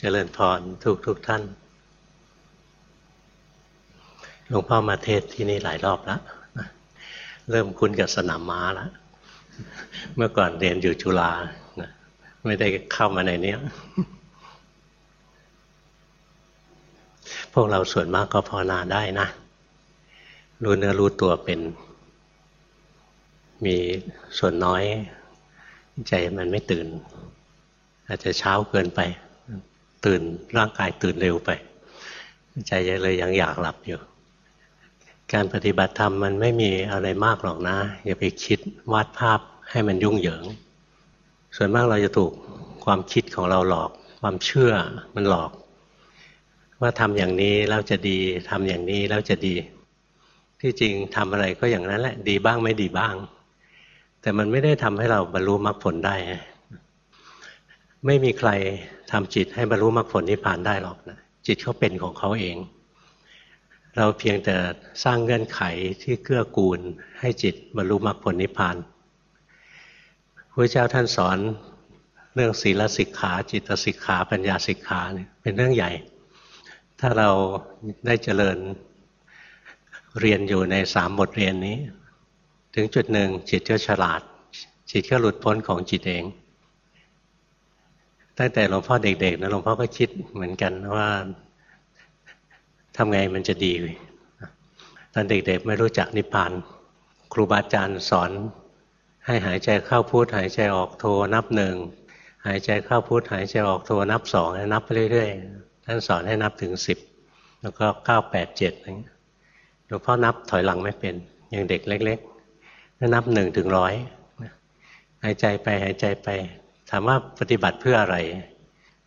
เจริญพรทุกทุกท่าน หลวงพ่อมาเทศที่นี่หลายรอบแล้วเริ่มคุ้นกับสนามม้าแล้ว เมื่อก่อนเรียนอยู่จุฬาไม่ได้เข้ามาในนี้พวกเราส่วนมากก็ภาวนาได้นะ รู้เนื้อรู้ตัวเป็น มีส่วนน้อย ใจมันไม่ตื่น อาจจะเช้าเกินไป ตื่นร่างกายตื่นเร็วไป ใจเลยยังอยากหลับอยู่ การปฏิบัติธรรมมันไม่มีอะไรมากหรอกนะ อย่าไปคิดวาดภาพให้มันยุ่งเหยิง ส่วนมากเราจะถูกความคิดของเราหลอก ความเชื่อมันหลอก ว่าทำอย่างนี้แล้วจะดีทำอย่างนี้แล้วจะดี ที่จริงทำอะไรก็อย่างนั้นแหละ ดีบ้างไม่ดีบ้าง แต่มันไม่ได้ทำให้เราบรรลุมรรคผลได้ ไม่มีใครทำจิตให้บรรลุมรรคผลนิพพานได้หรอกนะจิตเขาเป็นของเขาเอง เราเพียงแต่สร้างเงื่อนไขที่เกื้อกูลให้จิตบรรลุมรรคผลนิพพานพระเจ้าท่านสอนเรื่องศีลสิกขาจิตสิกขาปัญญาสิกขาเนี่ยเป็นเรื่องใหญ่ ถ้าเราได้เจริญเรียนอยู่ในสามบทเรียนนี้ ถึงจุดหนึ่งจิตก็ฉลาด จิตก็หลุดพ้นของจิตเอง ตั้งแต่หลวงพ่อเด็กๆนะหลวงพ่อก็คิดเหมือนกันว่าทำไงมันจะดีตอนเด็กๆไม่รู้จักนิพพาน ครูบาอาจารย์สอน ให้หายใจเข้าพุทหายใจออกโทนับหนึ่งหายใจเข้าพุทหายใจออกโทนับสองนับไปเรื่อยๆท่านสอนให้นับถึงสิบแล้วก็เก้าแปดเจ็ดอะไรเงี้ยหลวงพ่อนับถอยหลังไม่เป็นยังเด็กเล็กๆนับหนึ่งถึงร้อยหายใจไปหายใจไป ถามว่าปฏิบัติเพื่ออะไร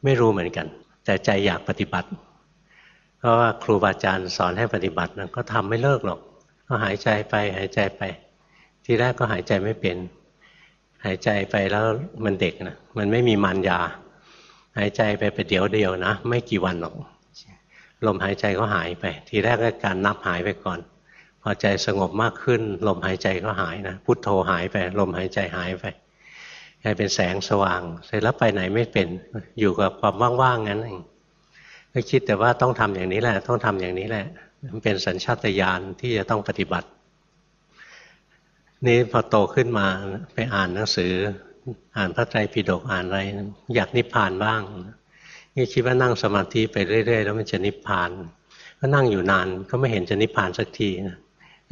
ไม่รู้เหมือนกัน แต่ใจอยากปฏิบัติ เพราะว่าครูบาอาจารย์สอนให้ปฏิบัตินะก็ทำไม่เลิกหรอก ก็หายใจไปหายใจไป ทีแรกก็หายใจไม่เป็น หายใจไปแล้วมันเด็กนะมันไม่มีมันยา หายใจไปไปเดี๋ยวเดียวนะ ไม่กี่วันหรอกลมหายใจก็หายไป ทีแรกก็การนับหายไปก่อน พอใจสงบมากขึ้น ลมหายใจก็หายนะพุทโธหายไป ลมหายใจหายไป กลายเป็นแสงสว่าง เสร็จแล้วไปไหนไม่เป็นอยู่กับความว่างๆงั้นเองก็คิดแต่ว่าต้องทำอย่างนี้แหละ ต้องทำอย่างนี้แหละมันเป็นสัญชาตญาณที่จะต้องปฏิบัติ นี่พอโตขึ้นมาไปอ่านหนังสือ อ่านพระไตรปิฎกอ่านอะไร อยากนิพพานบ้างนี่คิดว่านั่งสมาธิไปเรื่อย ๆ แล้วมันจะนิพพาน ก็นั่งอยู่นานก็ไม่เห็นจะนิพพานสักทีนะ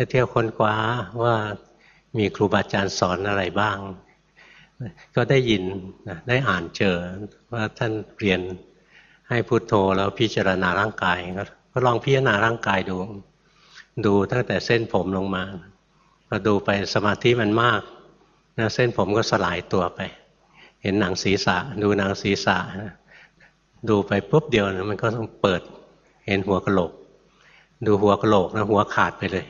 เที่ยวค้นคว้าว่ามีครูบาอาจารย์สอนอะไรบ้าง ก็ได้ยินได้อ่านเจอว่าท่านเรียนให้พุโทโธแล้วพิจารณาร่างกายก็ลองพิจารณาร่างกายดู ดูตั้งแต่เส้นผมลงมาพอดูไปสมาธิมันมากนะเส้นผมก็สลายตัวไป เห็นหนังศีรษะ ดูหนังศีรษะดูไปปุ๊บเดียวนะมันก็ต้องเปิด เห็นหัวกะโหลก ดูหัวกะโหลกนะหัวขาดไปเลย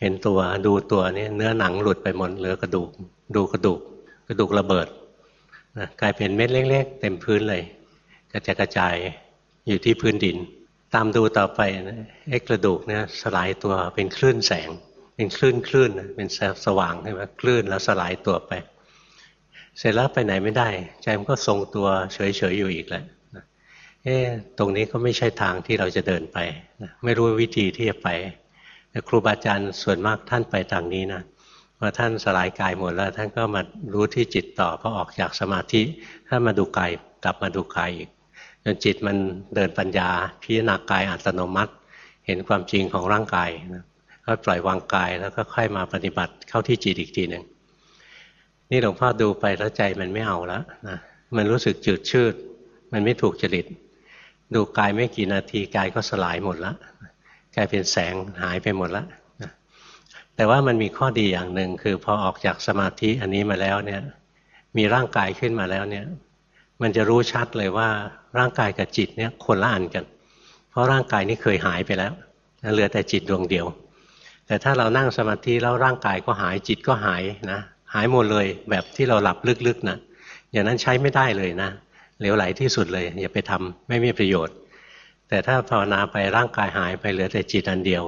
เห็นตัวดูตัวนี้เนื้อหนังหลุดไปหมดเหลือกระดูก ดูกระดูก กระดูกระเบิดนะกลายเป็นเม็ดเล็ก ๆ เต็มพื้นเลย กระจายกระจายอยู่ที่พื้นดิน ตามดูต่อไปนะไอ้กระดูกเนี่ยสลายตัวเป็นคลื่นแสง เป็นคลื่นคลื่นเป็นแสงสว่างใช่ไหมคลื่นแล้วสลายตัวไป เสร็จแล้วไปไหนไม่ได้ ใจมันก็ทรงตัวเฉยๆอยู่อีกแล้วเอ๊ตรงนี้ก็ไม่ใช่ทางที่เราจะเดินไปนะไม่รู้วิธีที่จะไปแต่ครูบาอาจารย์ส่วนมากท่านไปทางนี้นะ พอท่านสลายกายหมดแล้ว ท่านก็มารู้ที่จิตต่อพอออกจากสมาธิท่านมาดูกายกลับมาดูกายอีกจนจิตมันเดินปัญญา พิจารณากายอัตโนมัติ เห็นความจริงของร่างกายนะก็ปล่อยวางกายแล้วก็ค่อยมาปฏิบัติเข้าที่จิตอีกทีหนึ่งนี่หลวงพ่อดูไปแล้วใจมันไม่เอาแล้วนะมันรู้สึกจืดชืด มันไม่ถูกจริต ดูกายไม่กี่นาทีกายก็สลายหมดแล้วกลายเป็นแสงหายไปหมดแล้ว แต่ว่ามันมีข้อดีอย่างหนึ่งคือพอออกจากสมาธิอันนี้มาแล้วเนี่ย มีร่างกายขึ้นมาแล้วเนี่ย มันจะรู้ชัดเลยว่าร่างกายกับจิตเนี่ยคนละอันกัน เพราะร่างกายนี้เคยหายไปแล้วเหลือแต่จิตดวงเดียว แต่ถ้าเรานั่งสมาธิแล้วร่างกายก็หายจิตก็หายนะหายหมดเลยแบบที่เราหลับลึกๆนะอย่างนั้นใช้ไม่ได้เลยนะเหลวไหลที่สุดเลย อย่าไปทำไม่มีประโยชน์ แต่ถ้าภาวนาไปร่างกายหายไปเหลือแต่จิตอันเดียว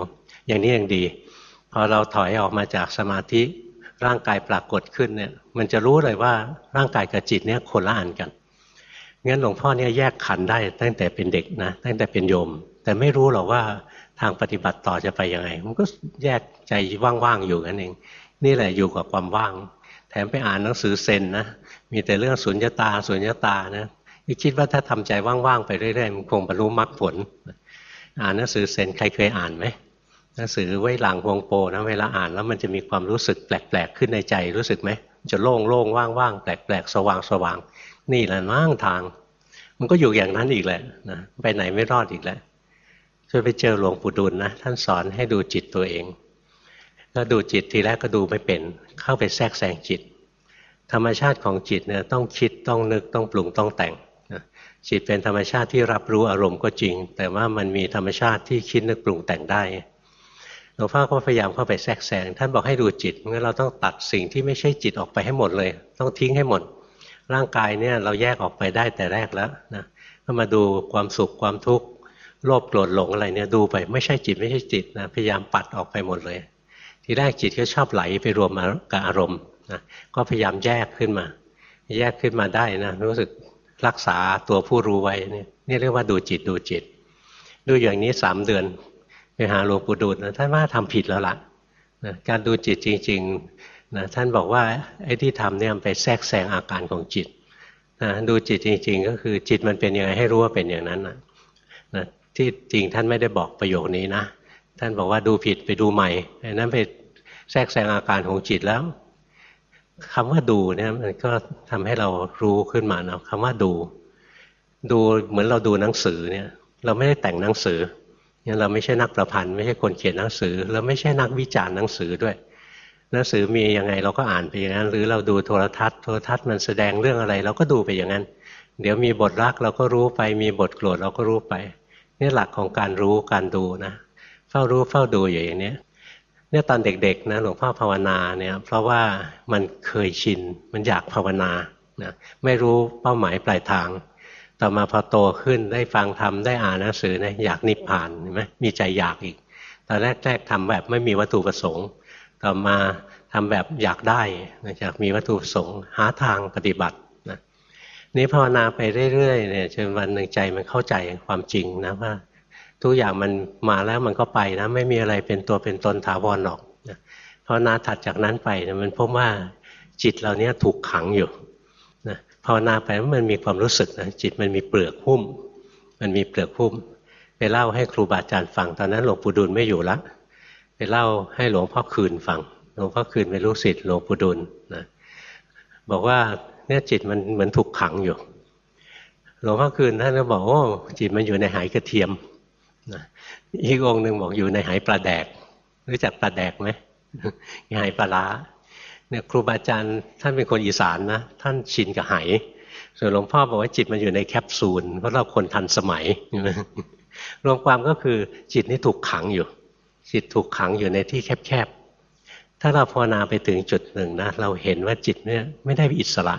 อย่างนี้ยังดี พอเราถอยออกมาจากสมาธิร่างกายปรากฏขึ้นเนี่ย มันจะรู้เลยว่าร่างกายกับจิตเนี่ยคนละอันกันงั้นหลวงพ่อเนี่ยแยกขันได้ตั้งแต่เป็นเด็กนะตั้งแต่เป็นโยม แต่ไม่รู้หรอกว่าทางปฏิบัติต่อจะไปยังไง มันก็แยกใจว่างๆอยู่กันเอง นี่แหละอยู่กับความว่าง แถมไปอ่านหนังสือเซนนะมีแต่เรื่องสุญญตาสุญญตานะคิดว่าถ้าทำใจว่างๆไปเรื่อยๆมันคงบรรลุมรรคผล อ่านหนังสือเซนใครเคยอ่านไหม หนังสือไว้หลังวงโปนะเวลาอ่านแล้วมันจะมีความรู้สึกแปลกๆขึ้นในใจรู้สึกไหมจะโล่งโล่งว่างๆแปลกๆสว่างสว่างนี่แหละว่งทาง มันก็อยู่อย่างนั้นอีกแหละนะไปไหนไม่รอดอีกแล้วจนไปเจอหลวงปู่ดุลนะท่านสอนให้ดูจิตตัวเองก็ดูจิตทีแรกก็ดูไม่เป็น เข้าไปแทรกแซงจิต ธรรมชาติของจิตเนี่ยต้องคิดต้องนึกต้องปรุงต้องแต่งจิตเป็นธรรมชาติที่รับรู้อารมณ์ก็จริง แต่ว่ามันมีธรรมชาติที่คิดนึกปรุงแต่งได้ ลวงพ่อก็พยายามเข้าไปแทรกแซงท่านบอกให้ดูจิตงั้นเราต้องตัดสิ่งที่ไม่ใช่จิตออกไปให้หมดเลย ต้องทิ้งให้หมด ร่างกายเนี่ยเราแยกออกไปได้แต่แรกแล้วนะก็มาดูความสุขความทุกข์โลภโกรธหลงอะไรเนี่ยดูไปไม่ใช่จิตไม่ใช่จิตนะพยายามปัดออกไปหมดเลย ทีแรกจิตก็ชอบไหลไปรวมมากับอารมณ์นะก็พยายามแยกขึ้นมา แยกขึ้นมาได้นะรู้สึกรักษาตัวผู้รู้ไว้เนี่นี่เรียกว่าดูจิตดูจิต ดูอย่างนี้สามเดือน หาหลวงปู่ดูลนะท่านว่าทำผิดแล้วล่ะนะการดูจิตจริงๆนะท่านบอกว่าไอ้ที่ทำเนี่ยไปแทรกแซงอาการของจิตนะดูจิตจริง ๆ ก็คือจิตมันเป็นยังไงให้รู้ว่าเป็นอย่างนั้นนะนะที่จริงท่านไม่ได้บอกประโยคนี้นะท่านบอกว่าดูผิดไปดูใหม่อันนั้นไปแทรกแซงอาการของจิตแล้วคำว่าดูเนี่ยมันก็ทำให้เรารู้ขึ้นมาเนาะคำว่าดู ดูเหมือนเราดูหนังสือเนี่ย เราไม่ได้แต่งหนังสือ เนี่ยเราไม่ใช่นักประพันธ์ไม่ใช่คนเขียนหนังสือ เราไม่ใช่นักวิจารณ์หนังสือด้วย หนังสือมียังไงเราก็อ่านไปอย่างนั้น หรือเราดูโทรทัศน์ โทรทัศน์มันแสดงเรื่องอะไร เราก็ดูไปอย่างนั้น เดี๋ยวมีบทรักเราก็รู้ไป มีบทโกรธเราก็รู้ไปนี่หลักของการรู้การดูนะเฝ้ารู้เฝ้าดูอย่างนี้เนี่ยตอนเด็กๆนะหลวงพ่อภาวนาเนี่ยเพราะว่ามันเคยชินมันอยากภาวนานะไม่รู้เป้าหมายปลายทาง ต่อมาพอโตขึ้นได้ฟังธรรมได้อ่านหนังสือนะอยากนิพพานเห็นไหมมีใจอยากอีก ตอนแรกๆทำแบบไม่มีวัตถุประสงค์ ต่อมาทำแบบอยากได้อยากมีวัตถุประสงค์หาทางปฏิบัตินะนี้ภาวนาไปเรื่อยๆเนี่ยจนวันหนึ่งใจมันเข้าใจความจริงนะว่า ทุกอย่างมันมาแล้วมันก็ไปนะไม่มีอะไรเป็นตัวเป็นตนถาวรหรอกนะภาวนาถัดจากนั้นไปนะมันพบว่าจิตเราเนี้ยถูกขังอยู่าวนาไปมันมีความรู้สึกนะจิตมันมีเปลือกหุ้ม มันมีเปลือกหุ้ม ไปเล่าให้ครูบาอาจารย์ฟังตอนนั้นหลวงปู่ดูลไม่อยู่ละไปเล่าให้หลวงพ่อคืนฟังหลวงพ่อคืนเป็นลูกศิษย์หลวงปู่ดูลนะบอกว่าเนี่ยจิตมันเหมือนถูกขังอยู่หลวงพ่อคืนท่านก็บอกโอ้จิตมันอยู่ในหายกระเทียมนะอีกองหนึ่งบอกอยู่ในหายปลาแดก รู้จักปลาแดกไหมหายปลาล้า เนี่ยครูบาอาจารย์ท่านเป็นคนอีสานนะท่านชินกับหายส่วนหลวงพ่อบอกว่าจิตมันอยู่ในแคปซูลเพราะเราคนทันสมัยรวมความก็คือจิตนี่ถูกขังอยู่ จิตถูกขังอยู่ในที่แคบๆถ้าเราภาวนาไปถึงจุดหนึ่งนะเราเห็นว่าจิตเนี่ยไม่ได้อิสระ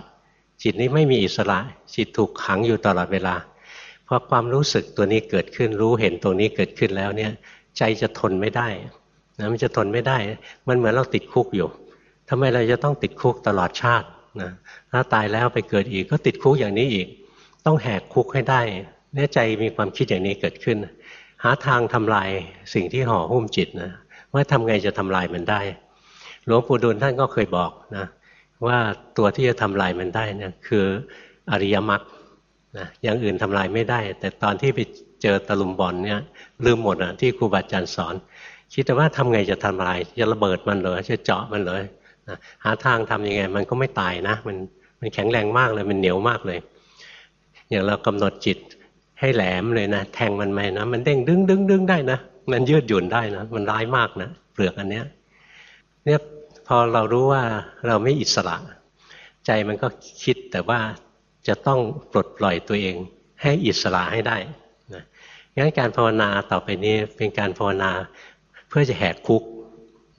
จิตนี้ไม่มีอิสระ จิตถูกขังอยู่ตลอดเวลาพอความรู้สึกตัวนี้เกิดขึ้นรู้เห็นตรงนี้เกิดขึ้นแล้วเนี่ย ใจจะทนไม่ได้นะมันจะทนไม่ได้ มันเหมือนเราติดคุกอยู่ ทำไมเราจะต้องติดคุกตลอดชาตินะถ้าตายแล้วไปเกิดอีกก็ติดคุกอย่างนี้อีก ต้องแหกคุกให้ได้เนี่ใจมีความคิดอย่างนี้เกิดขึ้น หาทางทำลายสิ่งที่ห่อหุ้มจิตนะว่าทำไงจะทำลายมันได้ หลวงปู่ดูลท่านก็เคยบอกนะว่าตัวที่จะทำลายมันได้เนี่ยคืออริยมรรคนะอย่างอื่นทำลายไม่ได้ แต่ตอนที่ไปเจอตะลุมบอลเนี่ยลืมหมดอะที่ครูบาอาจารย์สอน คิดแต่ว่าทำไงจะทำลายจะระเบิดมันเลยจะเจาะมันเลยนะ หาทางทํำยังไงมันก็ไม่ตายนะ มันมันแข็งแรงมากเลยมันเหนียวมากเลย อย่างเรากำหนดจิตให้แหลมเลยนะแทงมันไหมนะมันเด้งดึงดึงดึงได้นะมันยืดหยุ่นได้นะมันร้ายมากนะเปลือกอันเนี้ยเนี่ยพอเรารู้ว่าเราไม่อิสระ ใจมันก็คิดแต่ว่าจะต้องปลดปล่อยตัวเอง ให้อิสระให้ได้นะงั้นการภาวนาต่อไปนี้เป็นการภาวนาเพื่อจะแหกคุก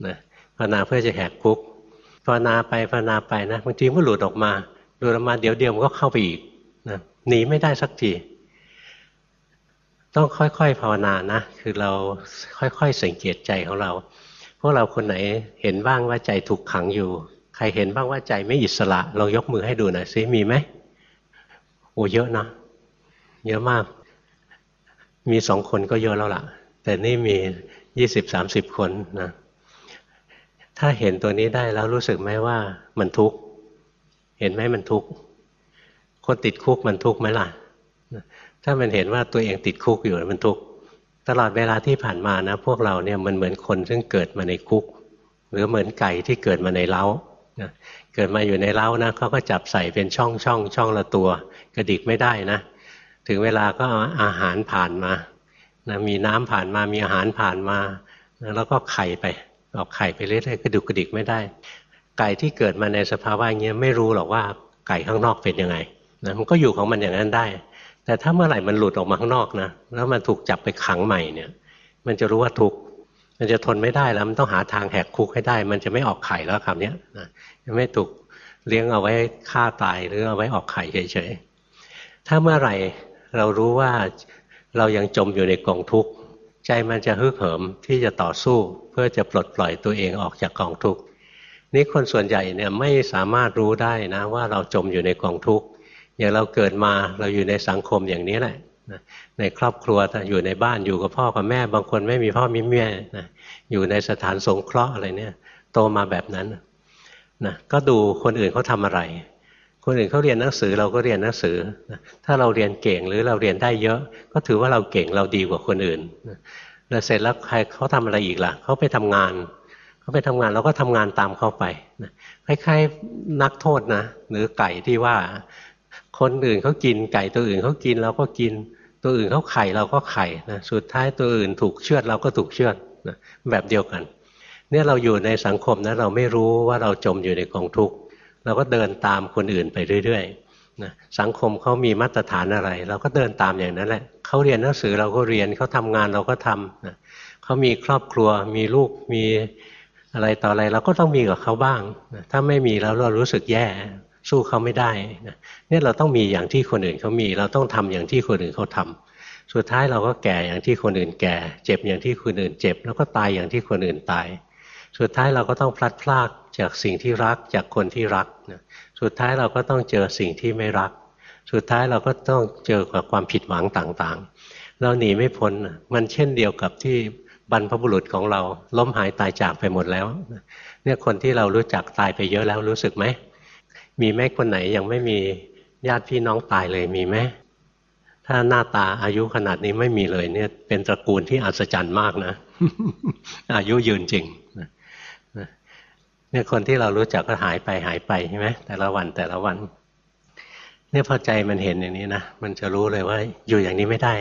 นะภาวนาเพื่อจะแหกคุก ภาวนาไปภาวนาไปนะบางทีก็หลุดออกมาหลุดออกมาเดี๋ยวเดียวมันก็เข้าไปอีกนะหนีไม่ได้สักทีต้องค่อยๆภาวนานะ คือเราค่อยๆสังเกตใจของเรา พวกเราคนไหนเห็นบ้างว่าใจถูกขังอยู่ ใครเห็นบ้างว่าใจไม่อิสระลองยกมือให้ดูหน่อยซิมีไหมโอ้เยอะนะเยอะมาก มีสองคนก็เยอะแล้วล่ะ แต่นี่มียี่สิบสามสิบคนนะ ถ้าเห็นตัวนี้ได้แล้วรู้สึกไหมว่ามันทุกข์ เห็นไหมมันทุกข์ คนติดคุกมันทุกข์ไหมล่ะ ถ้ามันเห็นว่าตัวเองติดคุกอยู่มันทุกข์ ตลอดเวลาที่ผ่านมานะ พวกเราเนี่ยมันเหมือนคนซึ่งเกิดมาในคุก หรือเหมือนไก่ที่เกิดมาในเล้าเกิดมาอยู่ในเล้านะเขาก็จับใส่เป็นช่องช่องช่องละตัว กระดิกไม่ได้นะ ถึงเวลาก็เอาอาหารผ่านมานะมีน้ำผ่านมามีอาหารผ่านมาแล้วก็ไข่ไป ออกไข่ไปเรื่อยๆกระดุกกระดิกไม่ได้ ไก่ที่เกิดมาในสภาวะอย่างเงี้ยไม่รู้หรอกว่าไก่ข้างนอกเป็นยังไงนะมันก็อยู่ของมันอย่างนั้นได้ แต่ถ้าเมื่อไหร่มันหลุดออกมาข้างนอกนะแล้วมันถูกจับไปขังใหม่เนี่ย มันจะรู้ว่าทุกข์มันจะทนไม่ได้แล้วมันต้องหาทางแหกคุกให้ได้ มันจะไม่ออกไข่แล้วคำนี้นะไม่ถูกเลี้ยงเอาไว้ฆ่าตายหรือเอาไว้ออกไข่เฉยๆถ้าเมื่อไหร่เรารู้ว่าเรายังจมอยู่ในกองทุกข์ ใจมันจะฮึกเหิมที่จะต่อสู้เพื่อจะปลดปล่อยตัวเองออกจากกองทุกข์นี่คนส่วนใหญ่เนี่ยไม่สามารถรู้ได้นะว่าเราจมอยู่ในกองทุกข์อย่างเราเกิดมาเราอยู่ในสังคมอย่างนี้แหละในครอบครัวอยู่ในบ้านอยู่กับพ่อกับแม่ บางคนไม่มีพ่อมีแม่นะอยู่ในสถานสงเคราะห์อะไรเนี่ย โตมาแบบนั้นนะก็ดูคนอื่นเขาทาอะไร คนอื่นเขาเรียนหนังสือเราก็เรียนหนังสือ ถ้าเราเรียนเก่งหรือเราเรียนได้เยอะ ก็ถือว่าเราเก่งเราดีกว่าคนอื่นแล้วเสร็จแล้วใครเขาทำอะไรอีกล่ะเขาไปทำงานเขาไปทำงานเราก็ทำงานตามเขาไปคล้ายๆนักโทษนะหรือไก่ที่ว่า คนอื่นเขากินไก่ตัวอื่นเขากินเราก็กิน ตัวอื่นเขาไข่เราก็ไข่นะสุดท้ายตัวอื่นถูกเชือดเราก็ถูกเชือดนะแบบเดียวกัน เนี่ยเราอยู่ในสังคมนะเราไม่รู้ว่าเราจมอยู่ในกองทุกข์ เราก็เดินตามคนอื่นไปเรื่อยๆนะสังคมเขามีมาตรฐานอะไร เราก็เดินตามอย่างนั้นแหละเขาเรียนหนังสือเราก็เรียนเขาทำงานเราก็ทำนะเขามีครอบครัวมีลูกมีอะไรต่ออะไรเราก็ต้องมีกับเขาบ้างนะถ้าไม่มีแล้วเรารู้สึกแย่สู้เขาไม่ได้นะเนี่ยเราต้องมีอย่างที่คนอื่นเขามี เราต้องทำอย่างที่คนอื่นเขาทำสุดท้ายเราก็แก่อย่างที่คนอื่นแก่ เจ็บอย่างที่คนอื่นเจ็บ แล้วก็ตายอย่างที่คนอื่นตาย สุดท้ายเราก็ต้องพลัดพราก จากสิ่งที่รักจากคนที่รักนะสุดท้ายเราก็ต้องเจอสิ่งที่ไม่รัก สุดท้ายเราก็ต้องเจอกับความผิดหวังต่างๆ เราหนีไม่พ้นมันเช่นเดียวกับที่บรรพบุรุษของเราล้มหายตายจากไปหมดแล้วเนี่ยคนที่เรารู้จักตายไปเยอะแล้วรู้สึกไหมมีไหมคนไหนยังไม่มีญาติพี่น้องตายเลยมีไหมถ้าหน้าตาอายุขนาดนี้ไม่มีเลยเนี่ย เป็นตระกูลที่อัศจรรย์มากนะ อายุยืนจริง เนี่ยคนที่เรารู้จักก็หายไปหายไปใช่ไหมแต่ละวันแต่ละวัน เนี่ยพอใจมันเห็นอย่างนี้นะมันจะรู้เลยว่าอยู่อย่างนี้ไม่ได้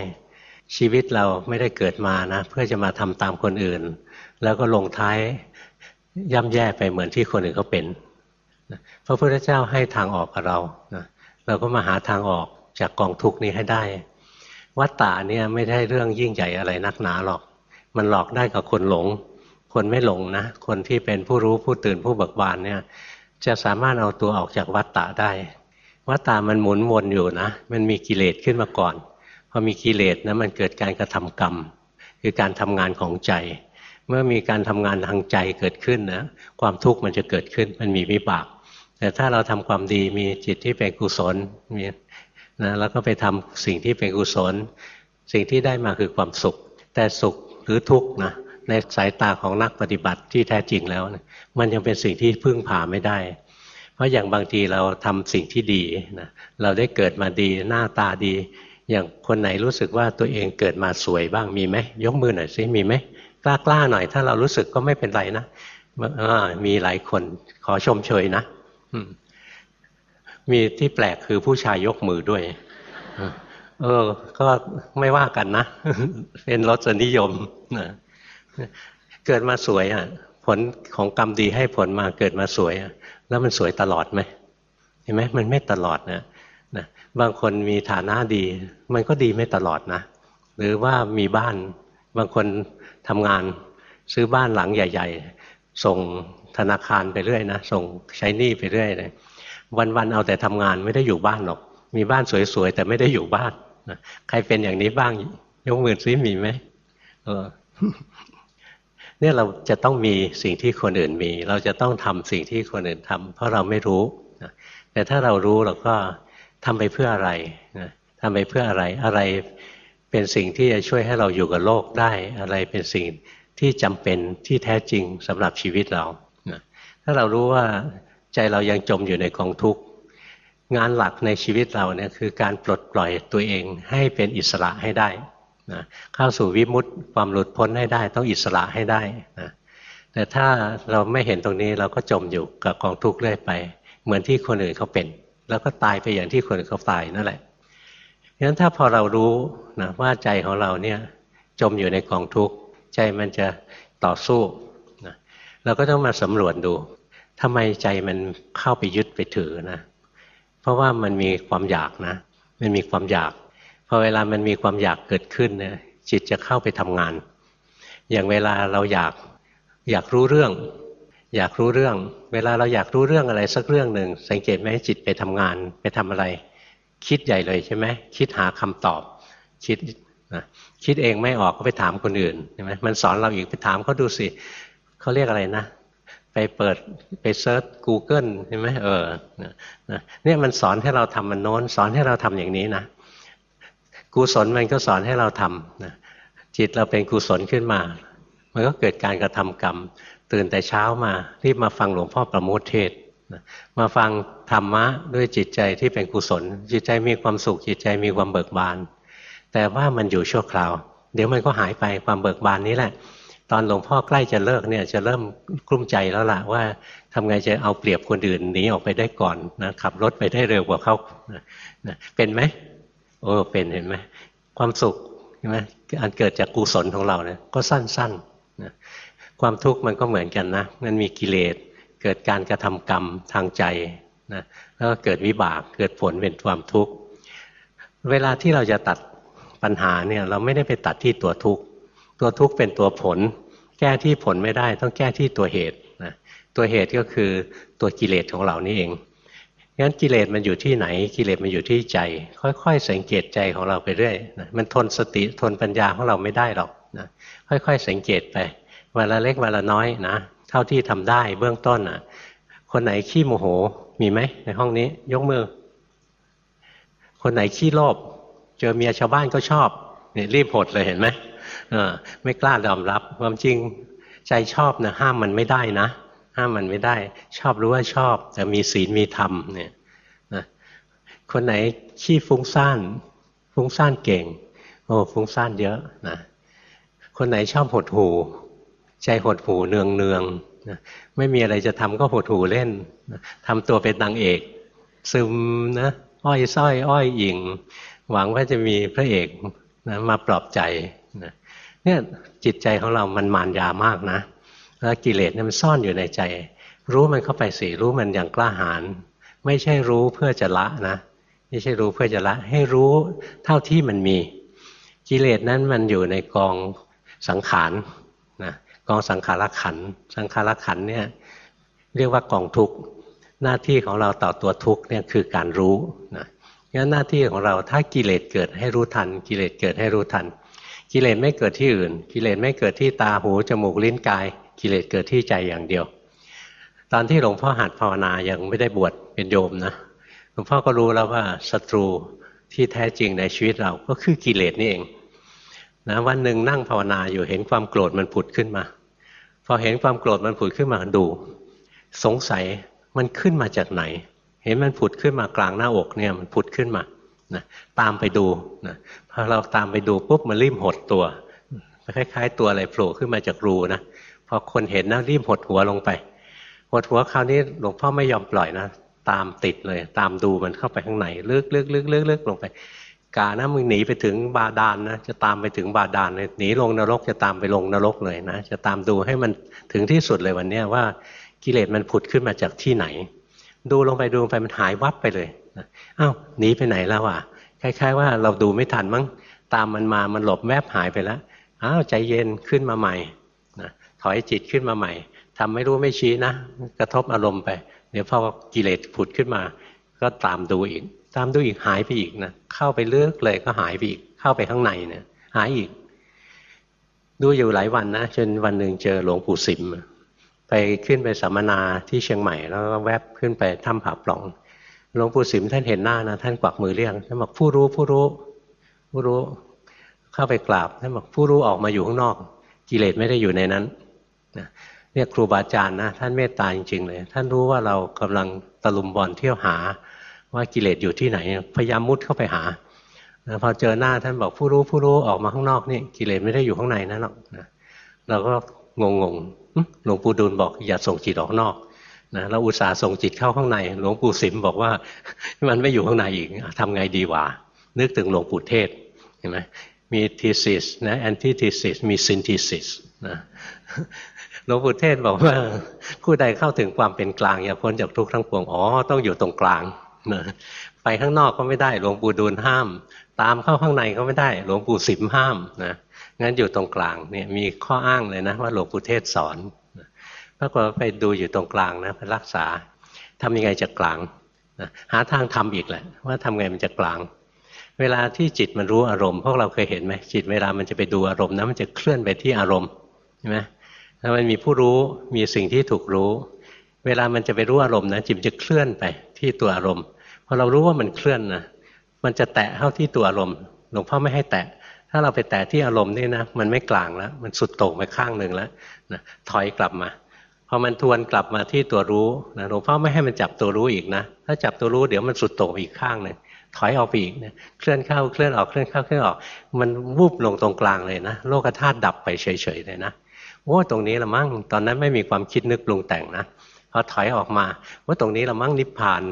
ชีวิตเราไม่ได้เกิดมานะ เพื่อจะมาทำตามคนอื่น แล้วก็ลงท้ายย่ำแย่ไปเหมือนที่คนอื่นเขาเป็นพระพุทธเจ้าให้ทางออกกับเรานะเราก็มาหาทางออกจากกองทุกนี้ให้ได้ วัตตาเนี่ยไม่ได้เรื่องยิ่งใหญ่อะไรนักหนาหรอก มันหลอกได้กับคนหลง คนไม่หลงนะ คนที่เป็นผู้รู้ผู้ตื่นผู้เบิกบานเนี่ย จะสามารถเอาตัวออกจากวัฏฏะได้วัฏฏะมันหมุนวนอยู่นะ มันมีกิเลสขึ้นมาก่อนพอมีกิเลสนะมันเกิดการกระทำกรรม คือการทำงานของใจ เมื่อมีการทำงานทางใจเกิดขึ้นนะความทุกข์มันจะเกิดขึ้น มันมีวิบาก แต่ถ้าเราทำความดีมีจิตที่เป็นกุศลมีนะแล้วก็ไปทำสิ่งที่เป็นกุศล สิ่งที่ได้มาคือความสุข แต่สุขหรือทุกข์นะ ในสายตาของนักปฏิบัติที่แท้จริงแล้ว มันยังเป็นสิ่งที่พึ่งพาไม่ได้ เพราะอย่างบางทีเราทำสิ่งที่ดีนะเราได้เกิดมาดีหน้าตาดี อย่างคนไหนรู้สึกว่าตัวเองเกิดมาสวยบ้างมีไหมยกมือหน่อยสิมีไหมกล้ากล้าหน่อย ถ้าเรารู้สึกก็ไม่เป็นไรนะมีหลายคนขอชมเชยนะมีที่แปลกคือผู้ชายยกมือด้วยเออ ก็ไม่ว่ากันนะ เป็นรสนิยมนะ เกิดมาสวยอะ ผลของกรรมดีให้ผลมาเกิดมาสวยอะ แล้วมันสวยตลอดไหมเห็นไหมมันไม่ตลอดนะนะบางคนมีฐานะดี มันก็ดีไม่ตลอดนะ หรือว่ามีบ้านบางคนทำงานซื้อบ้านหลังใหญ่ ๆ ส่งธนาคารไปเรื่อยนะส่งใช้หนี้ไปเรื่อยเลยวันๆเอาแต่ทำงานไม่ได้อยู่บ้านหรอก มีบ้านสวยๆแต่ไม่ได้อยู่บ้านนะใครเป็นอย่างนี้บ้างยกมือซิมีไหมเออ เนี่ยเราจะต้องมีสิ่งที่คนอื่นมี เราจะต้องทำสิ่งที่คนอื่นทำเพราะเราไม่รู้แต่ถ้าเรารู้เราก็ทำไปเพื่ออะไรนะทำไปเพื่ออะไรอะไรเป็นสิ่งที่จะช่วยให้เราอยู่กับโลกได้ อะไรเป็นสิ่งที่จำเป็นที่แท้จริงสำหรับชีวิตเรานะถ้าเรารู้ว่าใจเรายังจมอยู่ในกองทุกข์งานหลักในชีวิตเราเนี่ยคือการปลดปล่อยตัวเองให้เป็นอิสระให้ได้ นะเข้าสู่วิมุตติความหลุดพ้นให้ได้ ต้องอิสระให้ได้นะแต่ถ้าเราไม่เห็นตรงนี้เราก็จมอยู่กับกองทุกข์เรื่อยไป เหมือนที่คนอื่นเขาเป็น แล้วก็ตายไปอย่างที่คนอื่นเขาตายนั่นแหละงั้นถ้าพอเรารู้นะว่าใจของเราเนี่ยจมอยู่ในกองทุกข์ใจมันจะต่อสู้นะเราก็ต้องมาสำรวจดูทำไมใจมันเข้าไปยึดไปถือนะ เพราะว่ามันมีความอยากนะ มันมีความอยาก อเวลามันมีความอยากเกิดขึ้นเนี่ยจิตจะเข้าไปทำงาน อย่างเวลาเราอยากอยากรู้เรื่อง อยากรู้เรื่อง เวลาเราอยากรู้เรื่องอะไรสักเรื่องหนึ่งสังเกตไหมจิตไปทำงานไปทำอะไร คิดใหญ่เลยใช่ไหมคิดหาคำตอบ คิดนะคิดเองไม่ออกก็ไปถามคนอื่นใช่ไหมมันสอนเราอีกไปถามเขาดูสิเขาเรียกอะไรนะ ไปเปิดไปเซิร์ช Google ใช่ไหมเออเนี่ยมันสอนให้เราทำมันโน้น สอนให้เราทำอย่างนี้นะ กุศลมันก็สอนให้เราทำนะจิตเราเป็นกุศลขึ้นมา มันก็เกิดการกระทำกรรม ตื่นแต่เช้ามารีบมาฟังหลวงพ่อประโมทเทศมาฟังธรรมะด้วยจิตใจที่เป็นกุศล จิตใจมีความสุขจิตใจมีความเบิกบาน แต่ว่ามันอยู่ชั่วคราว เดี๋ยวมันก็หายไปความเบิกบานนี้แหละ ตอนหลวงพ่อใกล้จะเลิกเนี่ยจะเริ่มกลุ้มใจแล้วล่ะว่าทำไงจะเอาเปรียบคนอื่นหนีออกไปได้ก่อนนะขับรถไปได้เร็วกว่าเขานะเป็นไหม โอ้เป็นเห็นไหมความสุขใช่ไหมอันเกิดจากกุศลของเราเนี่ยก็สั้นๆนะความทุกข์มันก็เหมือนกันนะมันมีกิเลสเกิดการกระทำกรรมทางใจนะแล้วก็เกิดวิบากเกิดผลเป็นความทุกข์เวลาที่เราจะตัดปัญหาเนี่ยเราไม่ได้ไปตัดที่ตัวทุกข์ตัวทุกข์เป็นตัวผล แก้ที่ผลไม่ได้ต้องแก้ที่ตัวเหตุนะตัวเหตุก็คือตัวกิเลสของเรานี่เอง งั้นกิเลสมันอยู่ที่ไหน กิเลสมันอยู่ที่ใจ ค่อย ๆ สังเกตใจของเราไปเรื่อยนะมันทนสติทนปัญญาของเราไม่ได้หรอกนะค่อย ๆ สังเกตไปวันละเล็กวันละน้อยนะเท่าที่ทำได้เบื้องต้นอะคนไหนขี้โมโหมีไหมในห้องนี้ ยกมือ คนไหนขี้โลภเจอเมียชาวบ้านก็ชอบเนี่ยรีบหดเลยเห็นไหมไม่กล้ายอมรับความจริงใจชอบนะห้ามมันไม่ได้นะ ห้ามมันไม่ได้ ชอบรู้ว่าชอบ แต่มีศีลมีธรรมเนี่ยนะคนไหนขี้ฟุ้งซ่านฟุ้งซ่านเก่ง โอ้ฟุ้งซ่านเยอะนะคนไหนชอบหดหูใจหดหูเนืองเนืองนะไม่มีอะไรจะทำก็หดหูเล่นนะทำตัวเป็นนางเอก ซึมนะอ้อยส้อยอ้อยอิง หวังว่าจะมีพระเอกนะมาปลอบใจนะเนี่ยจิตใจของเรามันมานยามากนะ แล้วกิเลสเนี่ยมันซ่อนอยู่ในใจ รู้มันเข้าไปสิรู้มันอย่างกล้าหาญไม่ใช่รู้เพื่อจะละนะไม่ใช่รู้เพื่อจะละ ให้รู้เท่าที่มันมี กิเลสนั้นมันอยู่ในกองสังขารนะกองสังขารขันสังขารขันเนี่ยเรียกว่ากองทุกข์หน้าที่ของเราต่อตัวทุกข์เนี่ยคือการรู้นะงั้นหน้าที่ของเราถ้ากิเลสเกิดให้รู้ทัน กิเลสเกิดให้รู้ทัน กิเลสไม่เกิดที่อื่น กิเลสไม่เกิดที่ตาหูจมูกลิ้นกาย กิเลสเกิดที่ใจอย่างเดียว ตอนที่หลวงพ่อหัดภาวนายังไม่ได้บวชเป็นโยมนะหลวงพ่อก็รู้แล้วว่าศัตรูที่แท้จริงในชีวิตเราก็คือกิเลสนี่เองนะวันหนึ่งนั่งภาวนาอยู่เห็นความโกรธมันผุดขึ้นมา พอเห็นความโกรธมันผุดขึ้นมาดู สงสัยมันขึ้นมาจากไหน เห็นมันผุดขึ้นมากลางหน้าอกเนี่ยมันผุดขึ้นมานะตามไปดูนะพอเราตามไปดูปุ๊บมันรีบหดตัวคล้ายๆ ตัวอะไรโผล่ขึ้นมาจากรูนะ อคนเห็นนะรีบหดหัวลงไป หดหัวคราวนี้หลวงพ่อไม่ยอมปล่อยนะ ตามติดเลย ตามดูมันเข้าไปข้างในลึกๆลึกๆลงไป กานะมึงหนีไปถึงบาดาลนนะจะตามไปถึงบาดาลเลยหนีลงนรกจะตามไปลงนรกเลยนะจะตามดูให้มันถึงที่สุดเลยวันนี้ว่ากิเลสมันผุดขึ้นมาจากที่ไหน ดูลงไปดูลงไปมันหายวับไปเลยอ้าวหนีไปไหนแล้วอะคล้ายๆว่าเราดูไม่ทันมั้งตามมันมามันหลบแวบหายไปแล้วอ้าวใจเย็นขึ้นมาใหม่ ถอยจิตขึ้นมาใหม่ทำไม่รู้ไม่ชี้นะ กระทบอารมณ์ไป เดี๋ยวพอกิเลสผุดขึ้นมา ก็ตามดูอีก ตามดูอีกหายไปอีกนะเข้าไปเลือกเลยก็หายไปอีก เข้าไปข้างในเนี่ยหายอีก ดูอยู่หลายวันนะจนวันหนึ่งเจอหลวงปู่สิมไปขึ้นไปสัมมนาที่เชียงใหม่ แล้วก็แวบขึ้นไปถ้ำผาปล่องหลวงปู่สิมท่านเห็นหน้านะท่านกวักมือเรียกท่านบอกผู้รู้ผู้รู้ผู้รู้ เข้าไปกราบท่านบอกผู้รู้ออกมาอยู่ข้างนอก กิเลสไม่ได้อยู่ในนั้น เนี่ยครูบาอาจารย์นะท่านเมตตาจริงๆเลย ท่านรู้ว่าเรากำลังตะลุมบอลเที่ยวหา ว่ากิเลสอยู่ที่ไหน พยายามมุดเข้าไปหาพอเจอหน้าท่านบอกผู้รู้ผู้รู้ออกมาข้างนอกนี่กิเลสไม่ได้อยู่ข้างในนั่นหรอกนะเราก็งงงหลวงปู่ดูลบอกอย่าส่งจิตออกนอกนะเราอุตส่าห์ส่งจิตเข้าข้างใน หลวงปู่สิมบอกว่ามันไม่อยู่ข้างในอีกทำไงดีวะนึกถึงหลวงปู่เทศเห็นไหมมี thesis นะ antithesis มี synthesis นะ หลวงปู่เทสก์บอกว่าผู้ใดเข้าถึงความเป็นกลางอย่าพ้นจากทุกข์ทั้งปวงอ๋อต้องอยู่ตรงกลางนะไปข้างนอกก็ไม่ได้ หลวงปู่ดูลย์ห้าม ตามเข้าข้างในก็ไม่ได้ หลวงปู่สิมห้ามนะงั้นอยู่ตรงกลางเนี่ยมีข้ออ้างเลยนะว่าหลวงปู่เทสก์สอนปรากฏไปดูอยู่ตรงกลางนะไปรักษาทำยังไงจะกลางนะหาทางทำอีกแหละว่าทำไงมันจะกลาง เวลาที่จิตมันรู้อารมณ์พวกเราเคยเห็นไหมจิตเวลามันจะไปดูอารมณ์นะมันจะเคลื่อนไปที่อารมณ์ใช่ไหม แล้วมันมีผู้รู้มีสิ่งที่ถูกรู้ เวลามันจะไปรู้อารมณ์นะจิตจะเคลื่อนไปที่ตัวอารมณ์พอเรารู้ว่ามันเคลื่อนนะมันจะแตะเข้าที่ตัวอารมณ์หลวงพ่อไม่ให้แตะ ถ้าเราไปแตะที่อารมณ์นี่นะมันไม่กลางแล้ว มันสุดโต่งไปข้างหนึ่งแล้วนะถอยกลับมาพอมันทวนกลับมาที่ตัวรู้นะหลวงพ่อไม่ให้มันจับตัวรู้อีกนะ ถ้าจับตัวรู้เดี๋ยวมันสุดโต่งอีกข้างหนึ่งถอยออกไปอีกนะเคลื่อนเข้าเคลื่อนออกเคลื่อนเข้าเคลื่อนออก มันวูบลงตรงกลางเลยนะโลกธาตุดับไปเฉยๆเลยนะ โอ้ตรงนี้ละมั้งตอนนั้นไม่มีความคิดนึกปรุงแต่งนะพอถอยออกมาว่าตรงนี้ละมั่งนิพพาน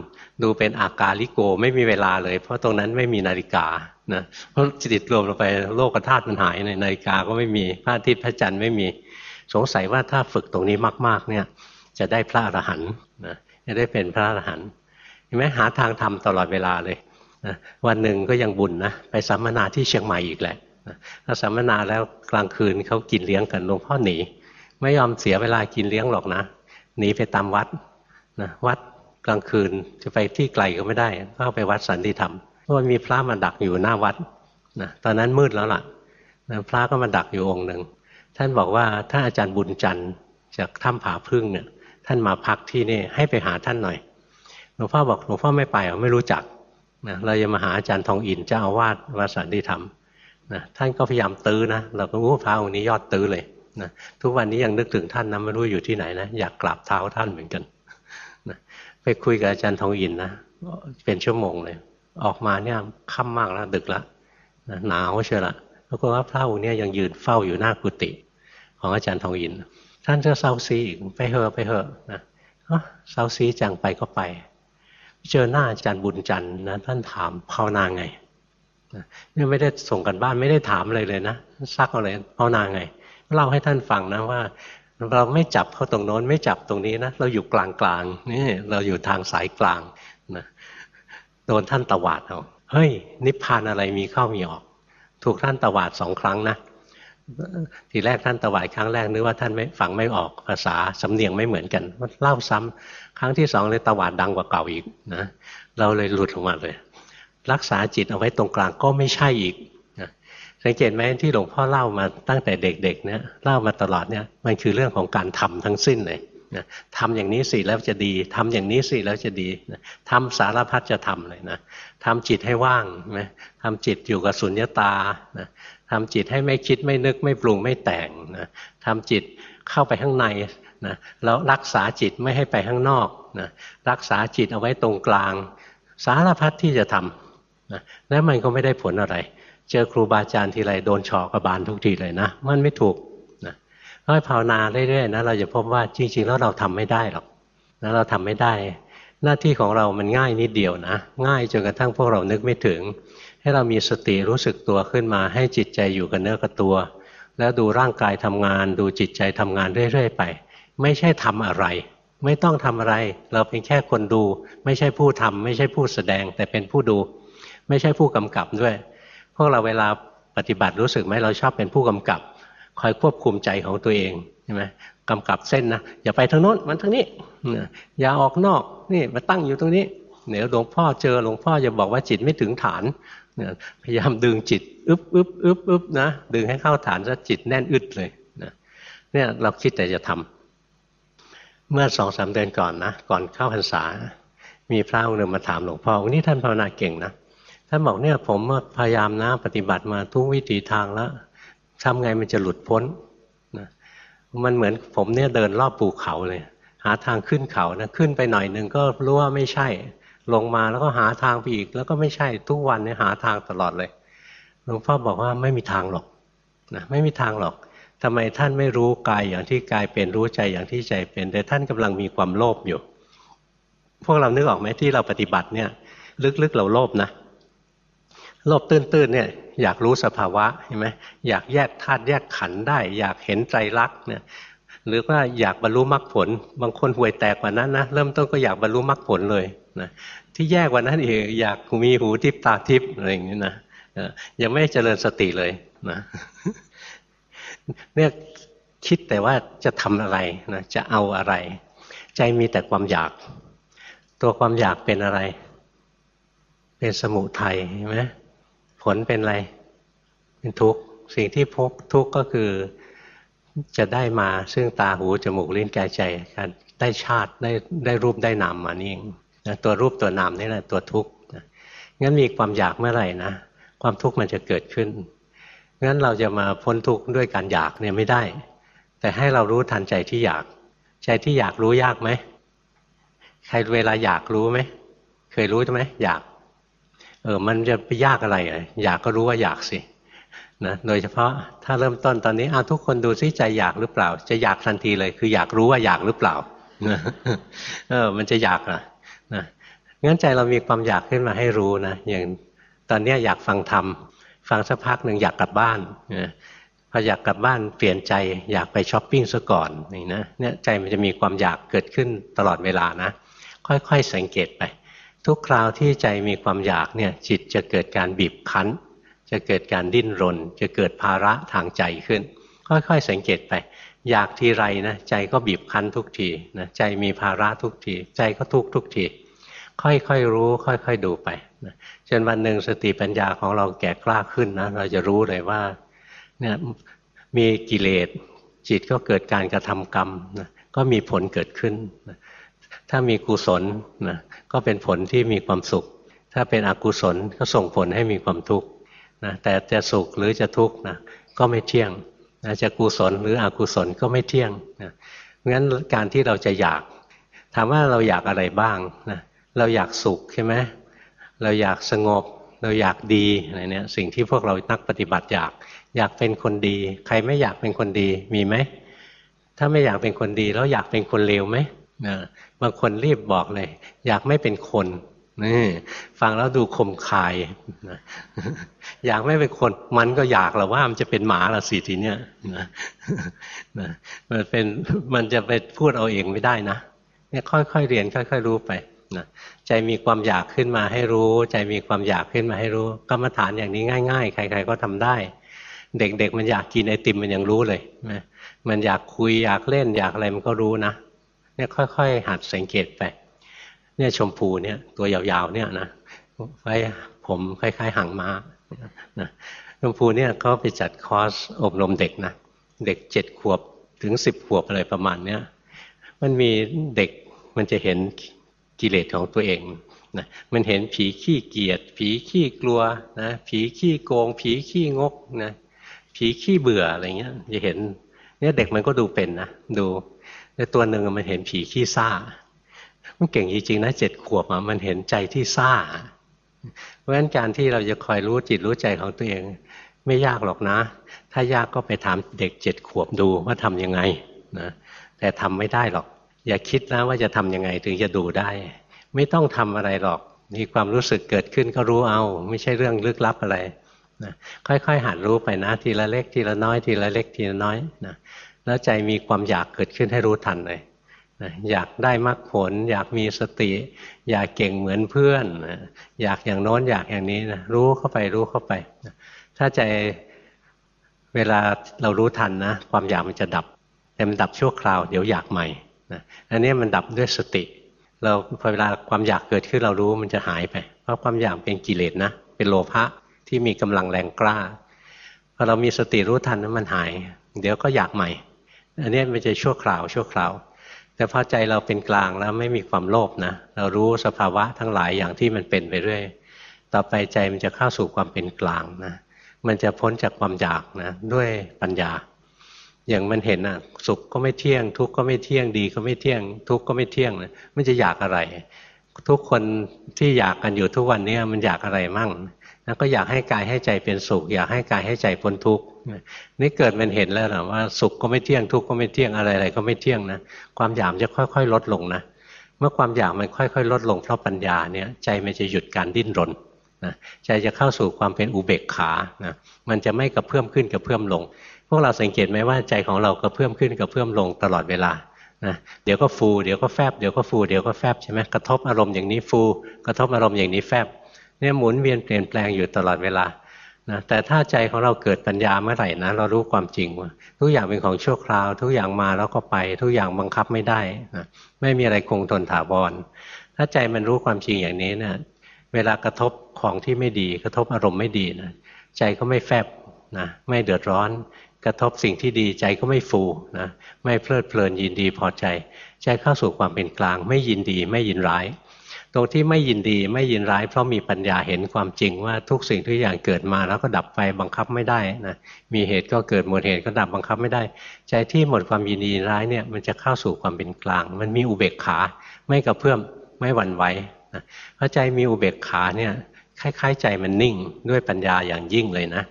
ดูเป็นอากาลิโกไม่มีเวลาเลย เพราะตรงนั้นไม่มีนาฬิกานะเพราะจิตรวมลงไปโลกธาตุมันหายในนาฬิกาก็ไม่มีพระอาทิตย์พระจันทร์ไม่มีสงสัยว่าถ้าฝึกตรงนี้มาก ๆเนี่ย จะได้พระอรหันต์นะจะได้เป็นพระอรหันต์เห็นไหมหาทางทำตลอดเวลาเลยนะวันหนึ่งก็ยังบุญนะไปสัมมนาที่เชียงใหม่อีกแหละ ถ้าสัมมนาแล้วกลางคืนเขากินเลี้ยงกันหลวงพ่อหนี ไม่ยอมเสียเวลากินเลี้ยงหรอกนะหนีไปตามวัดนะวัดกลางคืนจะไปที่ไกลก็ไม่ได้ก็ไปวัดสันติธรรมเพราะมีพระมาดักอยู่หน้าวัดนะตอนนั้นมืดแล้วล่ะนะพระก็มาดักอยู่องค์หนึ่งท่านบอกว่าถ้าอาจารย์บุญจันทร์จากถ้ำผาพึ่งเนี่ย ท่านมาพักที่นี่ให้ไปหาท่านหน่อยหลวงพ่อบอกหลวงพ่อไม่ไปไม่รู้จักนะเราจะมาหาอาจารย์ทองอินเจ้าอาวาสวัดสันติธรรม นะท่านก็พยายามตื้อนะเราก็รู้พระองค์นี้ยอดตื้อเลยนะทุกวันนี้ยังนึกถึงท่านนะไม่รู้อยู่ที่ไหนนะอยากกราบเท้าท่านเหมือนกันนะไปคุยกับอาจารย์ทองอินนะเป็นชั่วโมงเลย ออกมาเนี่ยค่ำมากแล้วดึกแล้วนะหนาวเชียวละแล้วก็ว่าพระองค์นี้ยังยืนเฝ้าอยู่หน้ากุฏิของอาจารย์ทองอิน ท่านจะเศร้าซีอีกไปเหอะไปเหอะนะเศร้าซีจังไปก็ไปเจอหน้าอาจารย์บุญจันทร์นะท่านถามภาวนาไง นี่ไม่ได้ส่งกันบ้านไม่ได้ถามอะไรเลยนะซักอะไรภาวนาไงเล่าให้ท่านฟังนะว่า เราไม่จับเขาตรงโน้นไม่จับตรงนี้นะเราอยู่กลางกลางนี่เราอยู่ทางสายกลางนะโดนท่านตวาดเอาเฮ้ย นิพพานอะไรมีเข้ามีออก ถูกท่านตวาดสองครั้งนะทีแรกท่านตวาดครั้งแรกนึกว่าท่านไม่ฟังไม่ออกภาษาสำเนียงไม่เหมือนกันเล่าซ้ำครั้งที่สองเลยตวาดดังกว่าเก่าอีกนะเราเลยหลุดออกมาเลย รักษาจิตเอาไว้ตรงกลางก็ไม่ใช่อีกสังเกตไหมที่หลวงพ่อเล่ามาตั้งแต่เด็กๆเนี่ยเล่ามาตลอดเนี่ยมันคือเรื่องของการทำทั้งสิ้นเลยนะทำอย่างนี้สิแล้วจะดีทำอย่างนี้สิแล้วจะดีนะทำสารพัดจะทำเลยนะทำจิตให้ว่างนะทำจิตอยู่กับสุญญตานะทำจิตให้ไม่คิดไม่นึกไม่ปรุงไม่แต่งนะทำจิตเข้าไปข้างในนะแล้วรักษาจิตไม่ให้ไปข้างนอกนะรักษาจิตเอาไว้ตรงกลาง สารพัดที่จะทำ นะแล้วมันก็ไม่ได้ผลอะไร เจอครูบาอาจารย์ทีไรโดนฉอกระบาลทุกทีเลยนะ มันไม่ถูกนะถ้ภาวนาเรื่อยๆนะเราจะพบว่าจริง ๆ แล้วเราทำไม่ได้หรอกนะเราทำไม่ได้ หน้าที่ของเรามันง่ายนิดเดียวนะ ง่ายจนกระทั่งพวกเรานึกไม่ถึง ให้เรามีสติรู้สึกตัวขึ้นมา ให้จิตใจอยู่กับเนื้อกับตัว แล้วดูร่างกายทำงาน ดูจิตใจทำงานเรื่อยๆไป ไม่ใช่ทำอะไรไม่ต้องทำอะไร เราเป็นแค่คนดู ไม่ใช่ผู้ทำไม่ใช่ผู้แสดง แต่เป็นผู้ดู ไม่ใช่ผู้กำกับด้วย พวกเราเวลาปฏิบัติรู้สึกไหมเราชอบเป็นผู้กำกับ คอยควบคุมใจของตัวเองใช่ไหมกำกับเส้นนะอย่าไปทางโน้นมันทางนี้อย่าออกนอกนี่มาตั้งอยู่ตรงนี้เดี๋ยวหลวงพ่อเจอหลวงพ่อจะบอกว่าจิตไม่ถึงฐานพยายามดึงจิตอึบอึบอึบอึบนะดึงให้เข้าฐานซะจิตแน่นอึดเลยนะเนี่ยเราคิดแต่จะทำเมื่อสองสามเดือนก่อนนะก่อนเข้าพรรษา มีพระองค์หนึ่งมาถามหลวงพ่อองค์นี้ท่านภาวนาเก่งนะ ท่านบอกเนี่ยผมพยายามนะปฏิบัติมาทุกวิถีทางแล้วทำไงมันจะหลุดพ้นนะมันเหมือนผมเนี่ยเดินรอบภูเขาเลย หาทางขึ้นเขานะขึ้นไปหน่อยหนึ่งก็รู้ว่าไม่ใช่ ลงมาแล้วก็หาทางไปอีก แล้วก็ไม่ใช่ทุกวันเนี่ยหาทางตลอดเลยหลวงพ่อบอกว่าไม่มีทางหรอกนะไม่มีทางหรอกทำไมท่านไม่รู้กายอย่างที่กายเป็นรู้ใจอย่างที่ใจเป็น แต่ท่านกำลังมีความโลภอยู่ พวกเรานึกออกไหมที่เราปฏิบัติเนี่ย ลึกๆเราโลภนะ โลภตื้นๆเนี่ยอยากรู้สภาวะเห็นไหมอยากแยกธาตุแยกขันได้ อยากเห็นใจรักเนี่ยหรือว่าอยากบรรลุมรรคผล บางคนห่วยแตกกว่านั้นนะเริ่มต้นก็อยากบรรลุมรรคผลเลยนะที่แย่กว่านั้นอีกอยากมีหูทิพตาทิพอะไรอย่างนี้นะยังไม่เจริญสติเลยนะเนี่ยคิดแต่ว่าจะทำอะไรนะจะเอาอะไร ใจมีแต่ความอยาก ตัวความอยากเป็นอะไร เป็นสมุทัยใช่ไหม ผลเป็นอะไร เป็นทุกข์สิ่งที่พกทุกข์ก็คือจะได้มาซึ่งตาหูจมูกลิ้นกายใจการได้ชาติได้ได้รูปได้นามมานี่เองนะตัวรูปตัวนามนี่แหละตัวทุกข์งั้นมีความอยากเมื่อไหร่นะความทุกข์มันจะเกิดขึ้นงั้นเราจะมาพ้นทุกข์ด้วยการอยากเนี่ยไม่ได้ แต่ให้เรารู้ทันใจที่อยาก ใจที่อยากรู้ยากไหมใครเวลาอยากรู้ไหมเคยรู้ใช่ไหมอยาก เออมันจะไปยากอะไรออยากก็รู้ว่าอยากสินะโดยเฉพาะถ้าเริ่มต้นตอนนี้อาทุกคนดูซิใจอยากหรือเปล่า จะอยากทันทีเลย คืออยากรู้ว่าอยากหรือเปล่าเออมันจะอยากอะนะงั้นใจเรามีความอยากขึ้นมาให้รู้นะอย่างตอนนี้อยากฟังธรรมฟังสักพักหนึ่งอยากกลับบ้านพออยากกลับบ้านเปลี่ยนใจอยากไปช้อปปิ้งซะก่อนนี่นะเนี่ยใจมันจะมีความอยากเกิดขึ้นตลอดเวลานะ ค่อยๆสังเกตไป ทุกคราวที่ใจมีความอยากเนี่ยจิตจะเกิดการบีบคั้น จะเกิดการดิ้นรน จะเกิดภาระทางใจขึ้น ค่อยๆสังเกตไป อยากทีไรนะใจก็บีบคั้นทุกทีนะใจมีภาระทุกที ใจก็ทุกทุกที ค่อยๆรู้ ค่อยๆดูไปนะจนวันหนึ่งสติปัญญาของเราแก่กล้าขึ้นนะเราจะรู้เลยว่าเนี่ยมีกิเลสจิตก็เกิดการกระทำกรรมนะก็มีผลเกิดขึ้นนะถ้ามีกุศลนะ ก็เป็นผลที่มีความสุข ถ้าเป็นอกุศลก็ส่งผลให้มีความทุกข์นะแต่จะสุขหรือจะทุกข์นะก็ไม่เที่ยงนะจะกุศลหรืออกุศลก็ไม่เที่ยงนะงั้นการที่เราจะอยาก ถามว่าเราอยากอะไรบ้างนะเราอยากสุขใช่ไหมเราอยากสงบ เราอยากดีอะไรเนี่ยสิ่งที่พวกเรานักปฏิบัติอยากอยากเป็นคนดี ใครไม่อยากเป็นคนดีมีไหมถ้าไม่อยากเป็นคนดีแล้วอยากเป็นคนเลวไหม นะบางคนรีบบอกเลย อยากไม่เป็นคนนี่ฟังแล้วดูคมคายนะอยากไม่เป็นคนมันก็อยากหรอว่ามันจะเป็นหมาละสิทีเนี้ยนะนะมันเป็นมันจะไปพูดเอาเองไม่ได้นะเนี่ยค่อยๆเรียนค่อยๆรู้ไปนะใจมีความอยากขึ้นมาให้รู้ ใจมีความอยากขึ้นมาให้รู้กรรมฐานอย่างนี้ง่าย ๆ ใคร ๆ ก็ทำได้ เด็กๆมันอยากกินไอติมมันยังรู้เลยนะมันอยากคุยอยากเล่นอยากอะไรมันก็รู้นะ เนี่ยค่อยๆ หัดสังเกตไปเนี่ยชมพูเนี่ยตัวยาวๆเนี่ยนะไว้ผมคล้ายๆหางม้านะชมพูเนี่ยเขาไปจัดคอร์สอบรมเด็กนะเด็กเจ็ดขวบถึงสิบขวบอะไรประมาณเนี้ยมันมีเด็กมันจะเห็นกิเลสของตัวเองนะมันเห็นผีขี้เกียจผีขี้กลัวนะผีขี้โกง ผีขี้งกนะผีขี้เบื่ออะไรเงี้ยจะเห็นเนี่ยเด็กมันก็ดูเป็นนะดู ในตัวหนึ่งมันเห็นผีขี้ซ่า มันเก่งจริงๆนะเจ็ดขวบมันเห็นใจที่ซ่า เพราะฉะนั้นการที่เราจะคอยรู้จิตรู้ใจของตัวเอง ไม่ยากหรอกนะ ถ้ายากก็ไปถามเด็กเจ็ดขวบดูว่าทํำยังไงนะแต่ทำไม่ได้หรอก อย่าคิดนะว่าจะทํำยังไงถึงจะดูได้ ไม่ต้องทำอะไรหรอก มีความรู้สึกเกิดขึ้นก็รู้เอา ไม่ใช่เรื่องลึกลับอะไรนะค่อยๆหัดรู้ไปนะทีละเล็กทีละน้อยทีละเล็กทีละน้อยนะ แล้วใจมีความอยากเกิดขึ้นให้รู้ทันเลยนะอยากได้มรรคผล อยากมีสติ อยากเก่งเหมือนเพื่อนนะอยากอย่างโน้นอยากอย่างนี้นะรู้เข้าไปรู้เข้าไปนะถ้าใจเวลาเรารู้ทันนะ ความอยากมันจะดับแต่มันดับชั่วคราวเดี๋ยวอยากใหม่นะอันนี้มันดับด้วยสติ เราพอเวลาความอยากเกิดขึ้นเรารู้มันจะหายไป เพราะความอยากเป็นกิเลสนะเป็นโลภะที่มีกำลังแรงกล้าพอเรามีสติรู้ทันนั้นมันหาย เดี๋ยวก็อยากใหม่ อันนี้มันจะชั่วคราวชั่วคราว แต่พอใจเราเป็นกลางแล้วไม่มีความโลภนะเรารู้สภาวะทั้งหลายอย่างที่มันเป็นไปเรื่อยต่อไปใจมันจะเข้าสู่ความเป็นกลางนะมันจะพ้นจากความอยากนะด้วยปัญญา อย่างมันเห็นอะสุขก็ไม่เที่ยง ทุกข์ก็ไม่เที่ยงดีก็ไม่เที่ยง ทุกข์ก็ไม่เที่ยงนะมันจะอยากอะไร ทุกคนที่อยากกันอยู่ทุกวันนี้มันอยากอะไรมั่ง แล้วก็อยากให้กายให้ใจเป็นสุข อยากให้กายให้ใจพ้นทุกข์นี่เกิดมันเห็นแล้วนะว่าสุขก็ไม่เที่ยงทุกข์ก็ไม่เที่ยงอะไรอะไรก็ไม่เที่ยงนะความอยากจะค่อย ๆ ลดลงนะเมื่อความอยากมันค่อย ๆ ลดลงเพราะปัญญาเนี่ยใจมันจะหยุดการดิ้นรนนะใจจะเข้าสู่ความเป็นอุเบกขานะมันจะไม่กระเพื่อมขึ้นกระเพื่อมลง พวกเราสังเกตไหมว่าใจของเรากระเพื่อมขึ้นกระเพื่อมลงตลอดเวลานะเดี๋ยวก็ฟู เดี๋ยวก็แฟบ เดี๋ยวก็ฟู เดี๋ยวก็แฟบใช่ไหมกระทบอารมณ์อย่างนี้ฟู กระทบอารมณ์อย่างนี้แฟบ เนี่ยหมุนเวียนเปลี่ยนแปลงอยู่ตลอดเวลานะแต่ถ้าใจของเราเกิดปัญญาเมื่อไหร่นะเรารู้ความจริงว่าทุกอย่างเป็นของชั่วคราว ทุกอย่างมาแล้วก็ไป ทุกอย่างบังคับไม่ได้นะไม่มีอะไรคงทนถาวร ถ้าใจมันรู้ความจริงอย่างนี้เนะี่ยเวลากระทบของที่ไม่ดี กระทบอารมณ์ไม่ดีนะใจก็ไม่แฟบนะไม่เดือดร้อน กระทบสิ่งที่ดีใจก็ไม่ฟูนะไม่เพลิดเพลินยินดีพอใจ ใจเข้าสู่ความเป็นกลาง ไม่ยินดีไม่ยินร้าย ตรงที่ไม่ยินดีไม่ยินร้าย เพราะมีปัญญาเห็นความจริงว่าทุกสิ่งทุกอย่างเกิดมาแล้วก็ดับไปบังคับไม่ได้นะมีเหตุก็เกิดหมดเหตุก็ดับบังคับไม่ได้ ใจที่หมดความยินดีร้ายเนี่ยมันจะเข้าสู่ความเป็นกลาง มันมีอุเบกขา ไม่กระเพื่อมไม่หวั่นไหวนะเพราะใจมีอุเบกขาเนี่ยคล้ายๆ ใจมันนิ่งด้วยปัญญาอย่างยิ่งเลยนะ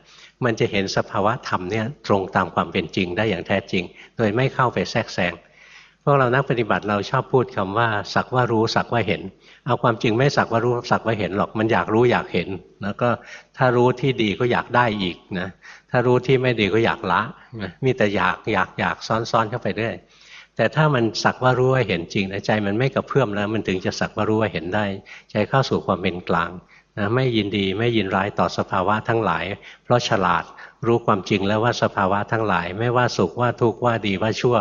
มันจะเห็นสภาวะธรรมเนี่ยตรงตามความเป็นจริงได้อย่างแท้จริง โดยไม่เข้าไปแทรกแซงพวกเรานักปฏิบัติเราชอบพูดคำว่า สักว่ารู้สักว่าเห็น เอาความจริงไม่สักว่ารู้สักว่าเห็นหรอกมันอยากรู้อยากเห็น แล้วก็ถ้ารู้ที่ดีก็อยากได้อีกนะถ้ารู้ที่ไม่ดีก็อยากละมีแต่อยากอยากอยากซ้อนๆเข้าไปเรื่อยแต่ถ้ามันสักว่ารู้ว่าเห็นจริงนะใจมันไม่กระเพื่อมแล้ว มันถึงจะสักว่ารู้ว่าเห็นได้ ใจเข้าสู่ความเป็นกลางนะไม่ยินดีไม่ยินร้ายต่อสภาวะทั้งหลาย เพราะฉลาดรู้ความจริงแล้วว่าสภาวะทั้งหลาย ไม่ว่าสุขว่าทุกข์ว่าดีว่าชั่ว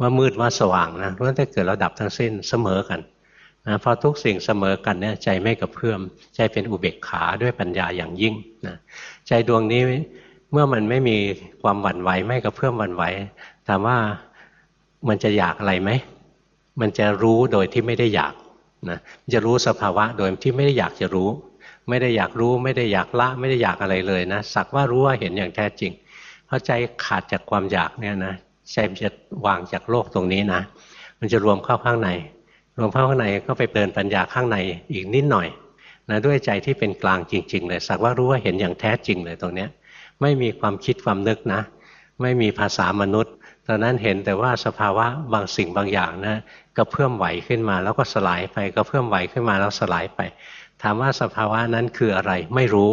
ว่ามืดว่าสว่างนะล้วนแต่เกิดระดับทั้งสิ้นเสมอกัน นะพอทุกสิ่งเสมอกันเนี่ยใจไม่กระเพื่อมใจเป็นอุเบกขาด้วยปัญญาอย่างยิ่งนะใจดวงนี้เมื่อมันไม่มีความหวั่นไหวไม่กระเพื่อมหวั่นไหวถามว่ามันจะอยากอะไรไหมมันจะรู้โดยที่ไม่ได้อยากนะจะรู้สภาวะโดยที่ไม่ได้อยากจะรู้ ไม่ได้อยากรู้ ไม่ได้อยากละ ไม่ได้อยากอะไรเลยนะสักว่ารู้ว่าเห็นอย่างแท้จริงเพราะใจขาดจากความอยากเนี่ยนะใจมันจะวางจากโลกตรงนี้นะ มันจะรวมเข้าข้างใน รวมเข้าข้างในก็ไปเดินปัญญาข้างในอีกนิดหน่อยนะด้วยใจที่เป็นกลางจริง ๆ เลยสักว่ารู้ว่าเห็นอย่างแท้จริงเลยตรงเนี้ยไม่มีความคิดความนึกนะ ไม่มีภาษามนุษย์ตอนนั้นเห็นแต่ว่าสภาวะบางสิ่งบางอย่างนะก็เพิ่มไหวขึ้นมา แล้วก็สลายไปก็เพิ่มไหวขึ้นมาแล้วสลายไป ถามว่าสภาวะนั้นคืออะไรไม่รู้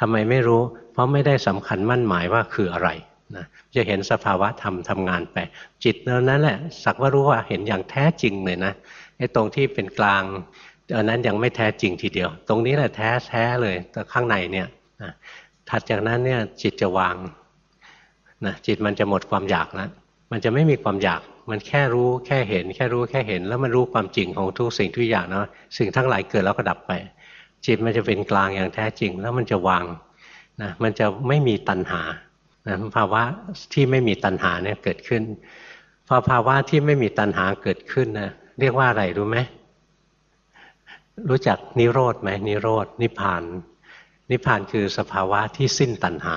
ทำไมไม่รู้ เพราะไม่ได้สำคัญมั่นหมายว่าคืออะไรนะจะเห็นสภาวะธรรมทำงานไป จิตนั้นแหละสักว่ารู้ว่าเห็นอย่างแท้จริงเลยนะ อ้ตรงที่เป็นกลางอันนั้นยังไม่แท้จริงทีเดียว ตรงนี้แหละแท้แท้เลยแต่ข้างในเนี่ยนะถัดจากนั้นเนี่ยจิตจะวางนะจิตมันจะหมดความอยากแล้วมันจะไม่มีความอยากมันแค่รู้แค่เห็น แค่รู้แค่เห็น แล้วมันรู้ความจริงของทุกสิ่งทุกอย่างเนาะสิ่งทั้งหลายเกิดแล้วก็ดับไป จิตมันจะเป็นกลางอย่างแท้จริง แล้วมันจะวางนะมันจะไม่มีตัณหานะภาวะที่ไม่มีตัณหาเนี่ยเกิดขึ้นพอภาวะที่ไม่มีตัณหาเกิดขึ้นนะ เรียกว่าอะไรรู้ไหมรู้จักนิโรธไหมนิโรธนิพพานนิพพานคือสภาวะที่สิ้นตัณหา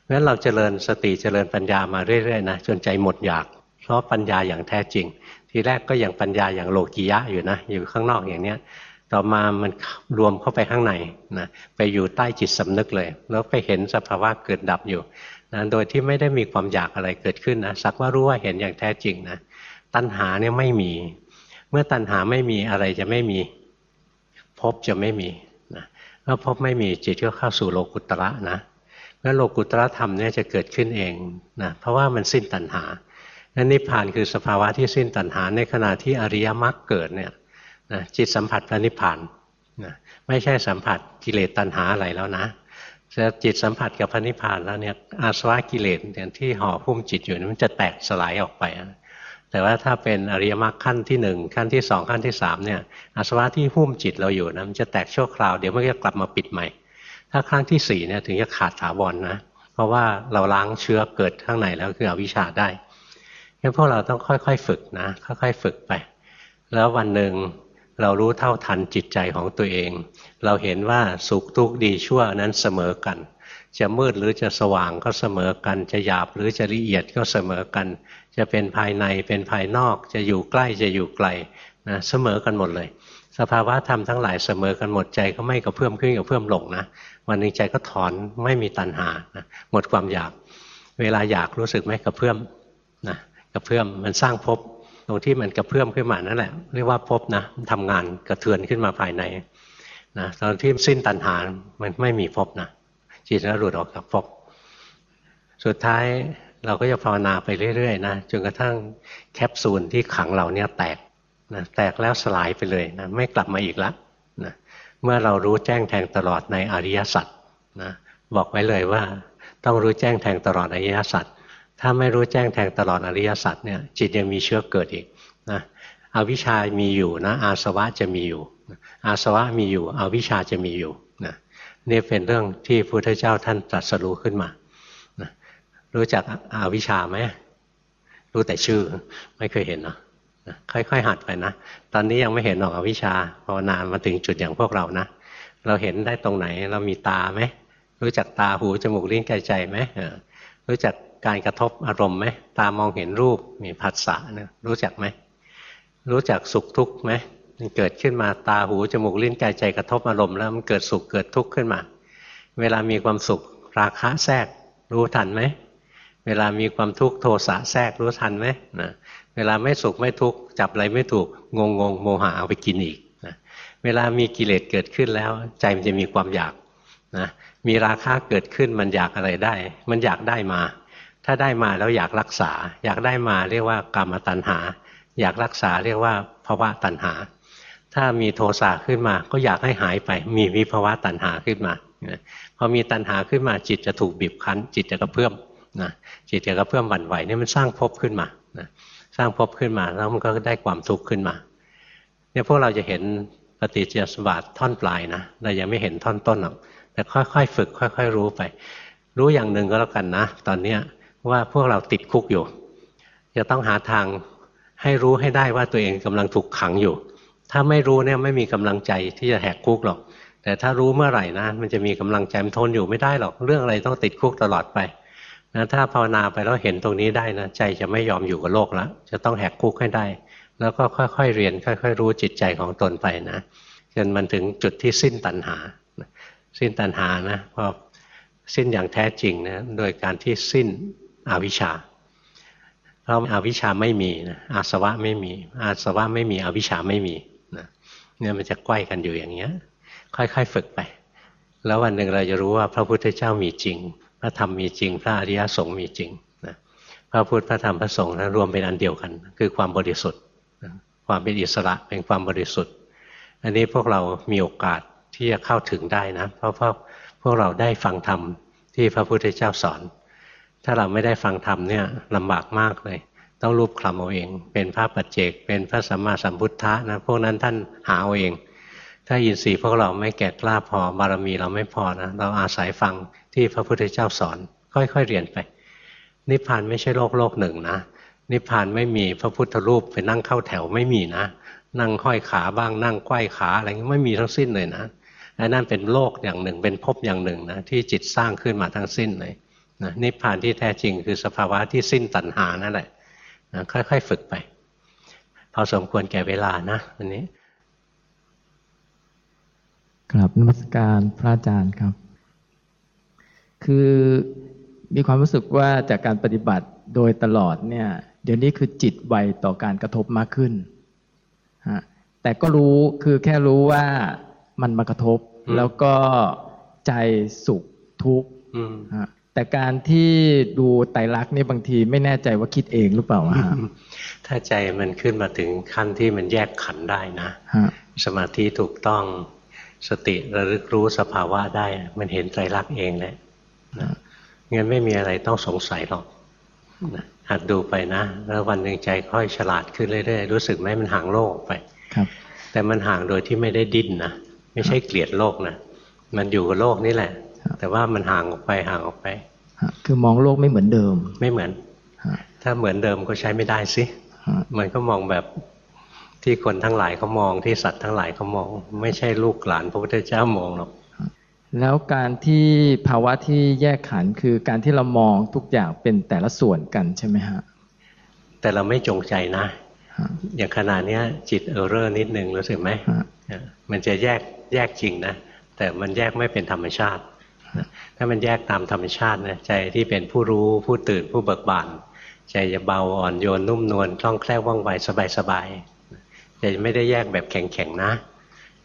เพราะฉะนั้นเราเจริญสติเจริญปัญญามาเรื่อยๆนะจนใจหมดอยาก เพราะปัญญาอย่างแท้จริง ทีแรกก็อยังปัญญาอย่างโลกิยะอยู่นะ อยู่ข้างนอกอย่างเนี้ย ต่อมามันรวมเข้าไปข้างในนะไปอยู่ใต้จิตสำนึกเลย แล้วไปเห็นสภาวะเกิดดับอยู่นะโดยที่ไม่ได้มีความอยากอะไรเกิดขึ้นนะสักว่ารู้ว่าเห็นอย่างแท้จริงนะ ตัณหาเนี่ยไม่มี เมื่อตัณหาไม่มีอะไรจะไม่มีพบจะไม่มีนะเมื่อพบไม่มีจิตก็เข้าสู่โลกุตระนะแล้วโลกุตระธรรมเนี่ยจะเกิดขึ้นเองนะเพราะว่ามันสิ้นตัณหานั้นนิพพานคือสภาวะที่สิ้นตัณหาในขณะที่อริยมรรคเกิดเนี่ยนะจิตสัมผัสพระนิพพานนะไม่ใช่สัมผัสกิเลสตัณหาอะไรแล้วนะจะจิตสัมผัสกับพระนิพพานแล้วเนี่ยอาสวะกิเลสอย่างที่ห่อพุ่มจิตอยู่มันจะแตกสลายออกไป แต่ว่าถ้าเป็นอริยมรรคขั้นที่หนึ่งขั้นที่สองขั้นที่สามเนี่ยอาสวะที่หุ้มจิตเราอยู่นะมันจะแตกชั่วคราวเดี๋ยวมันจะกลับมาปิดใหม่ ถ้าครั้งที่สี่เนี่ยถึงจะขาดถาวรนนะ เพราะว่าเราล้างเชื้อเกิดข้างในแล้วคืออวิชชาได้งั้นพวกเราต้องค่อยๆฝึกนะ ค่อยๆฝึกไป แล้ววันหนึ่งเรารู้เท่าทันจิตใจของตัวเอง เราเห็นว่าสุขทุกข์ดีชั่วนั้นเสมอกัน จะมืดหรือจะสว่างก็เสมอกัน จะหยาบหรือจะละเอียดก็เสมอกัน จะเป็นภายในเป็นภายนอก จะอยู่ใกล้จะอยู่ไกลนะเสมอกันหมดเลย สภาวะธรรมทั้งหลายเสมอกันหมดใจก็ไม่กระเพื่อมขึ้นกระเพื่อมลงนะวันหนึ่งใจก็ถอนไม่มีตัณหานะหมดความอยาก เวลาอยากรู้สึกไหมกระเพื่อมนะกระเพื่อมมันสร้างภพตรงที่มันกระเพื่อมขึ้นมานั่นแหละเรียกว่าภพนะมันทำงานกระเทือนขึ้นมาภายในนะตอนที่สิ้นตัณหา มันไม่มีภพนะจิตแล้วหลุดออกจากภพสุดท้าย เราก็จะภาวนาไปเรื่อยๆนะจนกระทั่งแคปซูลที่ขังเราเนี่ยแตกนะแตกแล้วสลายไปเลยนะไม่กลับมาอีกแล้วนะเมื่อเรารู้แจ้งแทงตลอดในอริยสัจนะบอกไว้เลยว่า ต้องรู้แจ้งแทงตลอดอริยสัจถ้าไม่รู้แจ้งแทงตลอดอริยสัจเนี่ยจิตยังมีเชื้อเกิดอีกนะอวิชามีอยู่นะอาสวะจะมีอยู่อาสวะมีอยู่อวิชาจะมีอยู่นะนี่เป็นเรื่องที่พระพุทธเจ้าท่านตรัสรู้ขึ้นมา รู้จักอาวิชาไหมรู้แต่ชื่อ ไม่เคยเห็นเนาะค่อยๆหัดไปนะ ตอนนี้ยังไม่เห็นหรอกอวิชาภาวนามาถึงจุดอย่างพวกเรานะ เราเห็นได้ตรงไหนเรามีตาไหมรู้จักตาหูจมูกลิ้นกายใจไหมรู้จักการกระทบอารมณ์ไหมตามองเห็นรูปมีผัสสะนะรู้จักไหมรู้จักสุขทุกข์ไหมมันเกิดขึ้นมาตาหูจมูกลิ้นกายใจกระทบอารมณ์แล้วมันเกิดสุขเกิดทุกข์ขึ้นมา เวลามีความสุขราคะแทรกรู้ทันไหม เวลามีความทุกข์โทสะแทรกรู้ทันไหมนะเวลาไม่สุขไม่ทุกข์จับอะไรไม่ถูกงงงงโมหะเอาไปกินอีกนะเวลามีกิเลสเกิดขึ้นแล้ว ใจมันจะมีความอยากนะมีราคะเกิดขึ้นมันอยากอะไรได้ มันอยากได้มา ถ้าได้มาแล้วอยากรักษา อยากได้มาเรียกว่ากรรมตัณหา อยากรักษาเรียกว่าภาวะตัณหา ถ้ามีโทสะขึ้นมา ก็อยากให้หายไป มีวิภาวะตัณหาขึ้นมาพอมีตัณหาขึ้นมาจิตจะถูกบีบคั้น จิตจะกระเพื่อม นะจิตจะกระเพื่อมหวั่นไหวนี่มันสร้างภพขึ้นมานะสร้างภพขึ้นมาแล้วมันก็ได้ความทุกข์ขึ้นมาเนี่ยพวกเราจะเห็นปฏิจจสมบัติท่อนปลายนะเรายังไม่เห็นท่อนต้นหรอกแต่ค่อยๆฝึก ค่อย ๆ รู้ไป รู้อย่างหนึ่งก็แล้วกันนะ ตอนเนี้ว่าพวกเราติดคุกอยู่จะต้องหาทางให้รู้ให้ได้ว่าตัวเองกำลังถูกขังอยู่ ถ้าไม่รู้เนี่ยไม่มีกำลังใจที่จะแหกคุกหรอก แต่ถ้ารู้เมื่อไหร่นะ มันจะมีกำลังใจมันทนอยู่ไม่ได้หรอก เรื่องอะไรต้องติดคุกตลอดไป นะถ้าภาวนาไปแล้วเห็นตรงนี้ได้นะใจจะไม่ยอมอยู่กับโลกแล้วจะต้องแหกคุกให้ได้ แล้วก็ค่อยๆเรียนค่อยๆรู้จิตใจของตนไปนะจนมันถึงจุดที่สิ้นตัณหา สิ้นตัณหานะพอสิ้นอย่างแท้จริงนะโดยการที่สิ้นอวิชชาเพราะอาวิชชาไม่มีนะอาสวะไม่มี อาสวะไม่มีอวิชชาไม่มีนะเนี่ยมันจะใกล้กันอยู่อย่างเงี้ย ค่อยๆฝึกไป แล้ววันหนึ่งเราจะรู้ว่าพระพุทธเจ้ามีจริง พระธรรมมีจริง พระอริยสงฆ์มีจริงนะพระพุทธพระธรรมพระสงฆ์นะรวมเป็นอันเดียวกัน คือความบริสุทธิ์ความเป็นอิสระเป็นความบริสุทธิ์ อันนี้พวกเรามีโอกาสที่จะเข้าถึงได้นะ เพราะพวกพวกเราได้ฟังธรรมที่พระพุทธเจ้าสอน ถ้าเราไม่ได้ฟังธรรมเนี่ยลำบากมากเลย ต้องรูปคลำเอาเอง เป็นพระปัจเจก เป็นพระสัมมาสัมพุทธะนะพวกนั้นท่านหาเอาเอง ถ้าอินทรีย์พวกเราไม่แก่กล้าพอบารมีเราไม่พอนะเราอาศัยฟัง ที่พระพุทธเจ้าสอน ค่อยๆเรียนไป นิพพานไม่ใช่โลกโลกหนึ่งนะ นิพพานไม่มีพระพุทธรูปไปนั่งเข้าแถวไม่มีนะ นั่งห้อยขาบ้างนั่งไกว้ขาอะไรไม่มีทั้งสิ้นเลยนะอันนั้นเป็นโลกอย่างหนึ่ง เป็นภพอย่างหนึ่งนะที่จิตสร้างขึ้นมาทั้งสิ้นเลยนะนิพพานที่แท้จริงคือสภาวะที่สิ้นตัณหานั่นแหละนะค่อยๆฝึกไปพอสมควรแก่เวลานะวันนี้กราบนมัสการพระอาจารย์ครับ คือมีความรู้สึกว่าจากการปฏิบัติโดยตลอดเนี่ย เดี๋ยวนี้คือจิตไวต่อการกระทบมากขึ้นฮะแต่ก็รู้คือแค่รู้ว่ามันมากระทบ แล้วก็ใจสุขทุกข์แต่การที่ดูไตรลักษณ์นี่บางทีไม่แน่ใจว่าคิดเองหรือเปล่าฮะถ้าใจมันขึ้นมาถึงขั้นที่มันแยกขันได้นะสมาธิถูกต้องสติระลึกรู้สภาวะได้ มันเห็นไตรลักษณ์เองเลย นะงั้นไม่มีอะไรต้องสงสัยหรอกนะหัดดูไปนะแล้ววันหนึ่งใจค่อยฉลาดขึ้นเรื่อยๆรู้สึกไหมมันห่างโลกไปครับ แต่มันห่างโดยที่ไม่ได้ดิ้นนะไม่ใช่เกลียดโลกนะมันอยู่กับโลกนี่แหละ แต่ว่ามันห่างออกไปห่างออกไปคือมองโลกไม่เหมือนเดิม ไม่เหมือนถถ้าเหมือนเดิมก็ใช้ไม่ได้สิฮะมันก็มองแบบที่คนทั้งหลายเขามองที่สัตว์ทั้งหลายเขามอง ไม่ใช่ลูกหลานพระพุทธเจ้ามองหรอก แล้วการที่ภาวะที่แยกขันธ์คือการที่เรามองทุกอย่างเป็นแต่ละส่วนกันใช่ไหมฮะ แต่เราไม่จงใจนะฮะอย่างขนาดนี้ยจิตเออร์เรอร์นิดนึงรู้สึกไหมฮะเออมันจะแยกแยกจริงนะ แต่มันแยกไม่เป็นธรรมชาตินะถ้ามันแยกตามธรรมชาตินะใจที่เป็นผู้รู้ผู้ตื่นผู้เบิกบานใจจะเบาอ่อนโยนนุ่มนวลคล่องแคล่วว่องไวสบายสบายๆใจไม่ได้แยกแบบแข็งๆนะ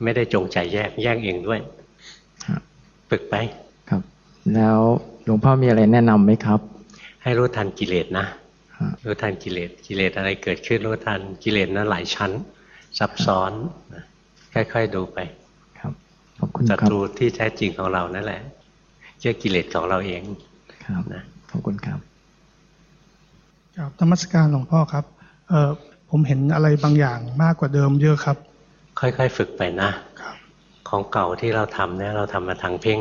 ไม่ได้จงใจแยกแยกเองด้วยครับ ฝึกไปครับ แล้วหลวงพ่อมีอะไรแนะนำไหมครับ ให้รู้ทันกิเลสนะฮะรู้ทันกิเลสกิเลสอะไรเกิดขึ้นรู้ทันกิเลสนั้นหลายชั้น ซับซ้อนนะค่อยๆดูไป ครับขอบคุณศัครัตบรูที่แท้จริงของเรานั่นแหละเชื่อกิเลสของเราเองครับนะขอบคุณครับครับนมัสการหลวงพ่อครับเออผมเห็นอะไรบางอย่างมากกว่าเดิมเยอะครับ ค่อยๆ ฝึกไปนะครับ ของเก่าที่เราทำเนี่ยเราทำมาทางเพ่ง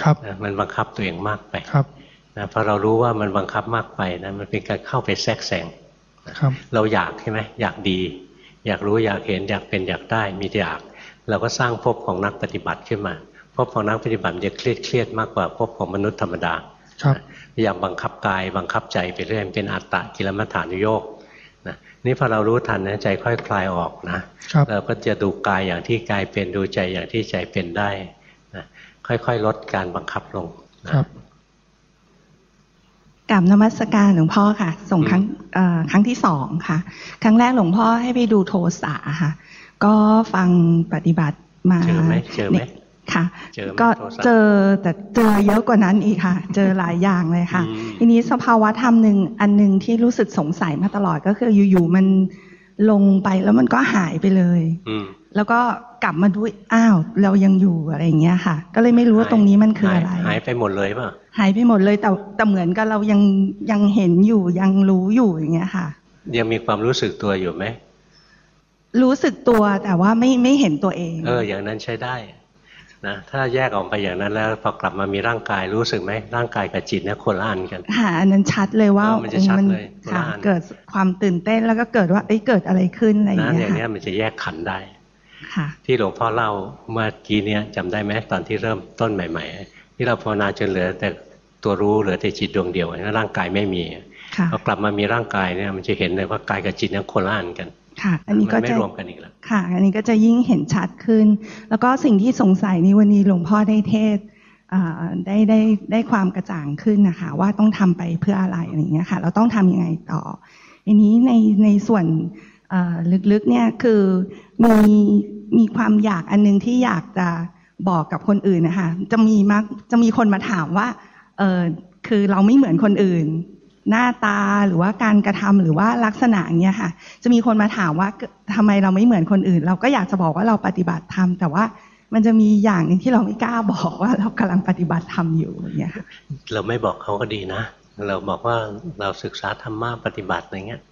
ครับนะมันบังคับตัวเองมากไปครับนะพอเรารู้ว่ามันบังคับมากไปนะมันเป็นการเข้าไปแทรกแซงครับ เราอยากใช่ไหมอยากดี อยากรู้อยากเห็นอยากเป็นอยากได้มีแต่อยาก เราก็สร้างภพของนักปฏิบัติขึ้นมาภพของนักปฏิบัติมันจะเครียดเครียดมากกว่าภพของมนุษย์ธรรมดาครับพยายามบังคับกายบังคับใจไปเรื่อยมันเป็นอัตตะกิลมัฏฐานุโยก นะนี่พอเรารู้ทันนะใจค่อยคลายออกนะครับเราก็จะดูกายอย่างที่กายเป็นดูใจอย่างที่ใจเป็นได้นะค่อยๆ ลดการบังคับลงนะครับกับนมัสการหลวงพ่อค่ะ ส่งครั้งเอ่อครั้งที่สองค่ะ ครั้งแรกหลวงพ่อให้ไปดูโทสะค่ะ ก็ฟังปฏิบัติมาเจอไหมเจอไหมนี่ ค่ะเจอไหมก็โทสะเจอแต่เจอเยอะกว่านั้นอีกค่ะ เจอหลายอย่างเลยค่ะอืมทีนี้สภาวะธรรมหนึ่งอันหนึ่งที่รู้สึกสงสัยมาตลอดก็คืออยู่ๆมันลงไปแล้วมันก็หายไปเลยอืมแล้วก็กลับมาดูอ้าว เรายังอยู่อะไรอย่างเงี้ยค่ะ ก็เลยไม่รู้ว่าตรงนี้มันคืออะไรหายหายไปหมดเลยป่ะหายไปหมดเลยแต่แต่เหมือนกับเรายังยังเห็นอยู่ยังรู้อยู่อย่างเงี้ยค่ะ ยังมีความรู้สึกตัวอยู่ไหมรู้สึกตัวแต่ว่าไม่ไม่เห็นตัวเอง เออ อย่างนั้นใช้ได้ นะถ้าแยกออกไปอย่างนั้นแล้วพอกลับมามีร่างกายรู้สึกไหมร่างกายกับจิตเนี่ยคนละอันกันค่ะอันนั้นชัดเลยว่าเออมันจะชัดเลยค่ะว่าอันเกิดความตื่นเต้นแล้วก็เกิดว่าเอ้ยเกิดอะไรขึ้นอะไรอย่างนะเงี้อยย่างเนี้ค่ะยมันจะแยกขันธ์ได้ค่ะ ที่หลวงพ่อเล่าเมื่อกี้เนี้ยจำได้ไหมตอนที่เริ่มต้นใหม่ ๆ ที่เราภาวนาจนเหลือ แต่ตัวรู้เหลือแต่จิตดวงเดียวแล้วร่างกายไม่มีค่ะพอกลับมามีร่างกายเนี่ยมันจะเห็นเลยว่ากายกับจิตเนี่ยคนละอันกัน ค่ะ อันนี้มัก็ไม่จะรวมกันอีกแล้วค่ะ อันนี้ก็จะยิ่งเห็นชัดขึ้น แล้วก็สิ่งที่สงสัยในวันนี้หลวงพ่อได้เทศน์อ่าได้ได้ได้ความกระจ่างขึ้นนะคะ ว่าต้องทำไปเพื่ออะไรอะไรอย่างเงี้ยค่ะ เราต้องทำยังไงต่ออันนี้ในในส่วนเอ่อลึกๆเนี่ยคือมีมีความอยากอันนึงที่อยากจะบอกกับคนอื่นนะคะจะมีมักจะมีคนมาถามว่าเออคือเราไม่เหมือนคนอื่น หน้าตาหรือว่าการกระทำหรือว่าลักษณะอย่างเงี้ยค่ะ จะมีคนมาถามว่าเกิดทำไมเราไม่เหมือนคนอื่น เราก็อยากจะบอกว่าเราปฏิบัติธรรมแต่ว่ามันจะมีอย่างหนึ่งที่เราไม่กล้าบอกว่าเรากำลังปฏิบัติธรรมอยู่อย่างเงี้ยค่ะเราไม่บอกเขาก็ดีนะ เราบอกว่าเราศึกษาธรรมะปฏิบัติอะไรเงี้ย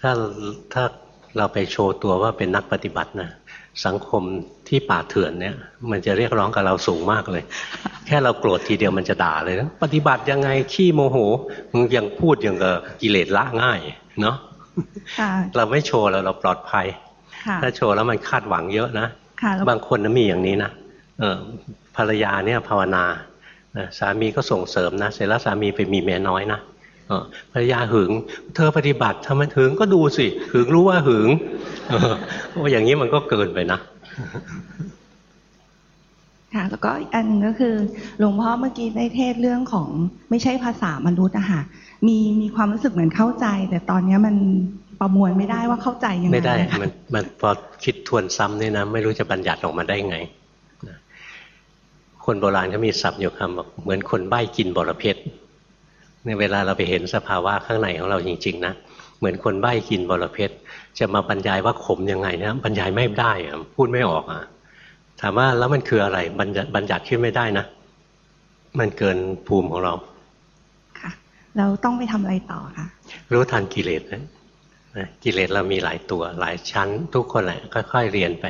ถ้าถ้าเราไปโชว์ตัวว่าเป็นนักปฏิบัตินะ สังคมที่ป่าเถื่อนเนี่ย มันจะเรียกร้องกับเราสูงมากเลย แค่เราโกรธทีเดียวมันจะด่าเลยนะปฏิบัติยังไงขี้โมโหมึงยังพูดอย่างกับกิเลสละง่ายเนาะค่ะเราไม่โชว์เราเราปลอดภัยค่ะถ้าโชว์แล้วมันคาดหวังเยอะนะค่ะแล้วบางคนนะมีอย่างนี้นะเออภรรยาเนี่ยภาวนานะสามีก็ส่งเสริมนะเสร็จแล้วสามีไปมีเมียน้อยนะเออ ภรรยาหึง เธอปฏิบัติทำไมหึงก็ดูสิหึงรู้ว่าหึงเออโอ้อย่างนี้มันก็เกินไปนะค่ะแล้วก็อีกอันหนึงก็คือหลวงพ่อเมื่อกี้ได้เทศน์เรื่องของไม่ใช่ภาษามนุษย์อะค่ะมีมีความรู้สึกเหมือนเข้าใจ แต่ตอนเนี้ยมันประมวลไม่ได้ว่าเข้าใจยังไงไม่ได้นะคะมันมันพอคิดทวนซ้ำเนี่ยนะไม่รู้จะบัญญัติออกมาได้ไงนะคนโบราณเขามีศัพท์อยู่คำบอกเหมือนคนใบ้กินบรเพชร ในยเวลาเราไปเห็นสภาวะข้างในของเราจริง ๆ นะ เหมือนคนใบ้กินบรเพชรจะมาบรรยายว่าขมยังไงนะบรรยายไม่ได้อะพูดไม่ออกอะถามว่าแล้วมันคืออะไรบัญญัติบัญญัติขึ้นไม่ได้นะ มันเกินภูมิของเราค่ะเราต้องไปทำอะไรต่อคะรู้ทันกิเลสนะนะกิเลสเรามีหลายตัวหลายชั้น ทุกคนแหละค่อยๆเรียนไป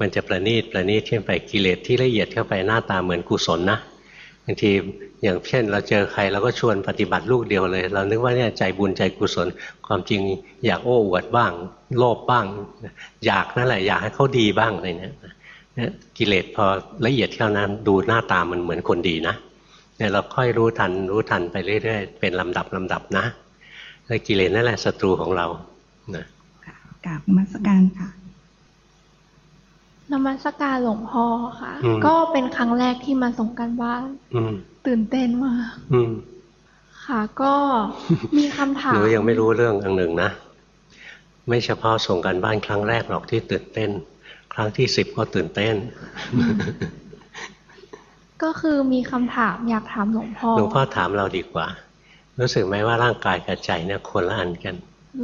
มันจะประณีตประณีตขึ้นไปกิเลสที่ละเอียดเข้าไปหน้าตาเหมือนกุศลนะ บางทีอย่างเช่น เราเจอใครเราก็ชวนปฏิบัติลูกเดียวเลย เรานึกว่าเนี่ยใจบุญใจกุศล ความจริงอยากโอ้อวดบ้าง โลภบ้าง อยากนั่นแหละอยากให้เขาดีบ้างอะไรเนี่ยกิเลสพอละเอียดเข้านั้นดูหน้าตามันเหมือนคนดีนะเนี่ยเราค่อยรู้ทันรู้ทันไปเรื่อยๆ เป็นลำดับลำดับนะแล้วกิเลสนั่นแหละศัตรูของเรานะกราบมัสการค่ะ นมัสการหลวงพ่อค่ะ ก็เป็นครั้งแรกที่มาส่งกันบ้านตื่นเต้นมากค่ะก็มีคำถามหนูยังไม่รู้เรื่องอันหนึ่งนะ ไม่เฉพาะส่งกันบ้านครั้งแรกหรอกที่ตื่นเต้น ครั้งที่สิบก็ตื่นเต้น ก็คือมีคำถามอยากถามหลวงพ่อหลวงพ่อถามเราดีกว่า รู้สึกไหมว่าร่างกายกับใจเนี่ยคนละอันกัน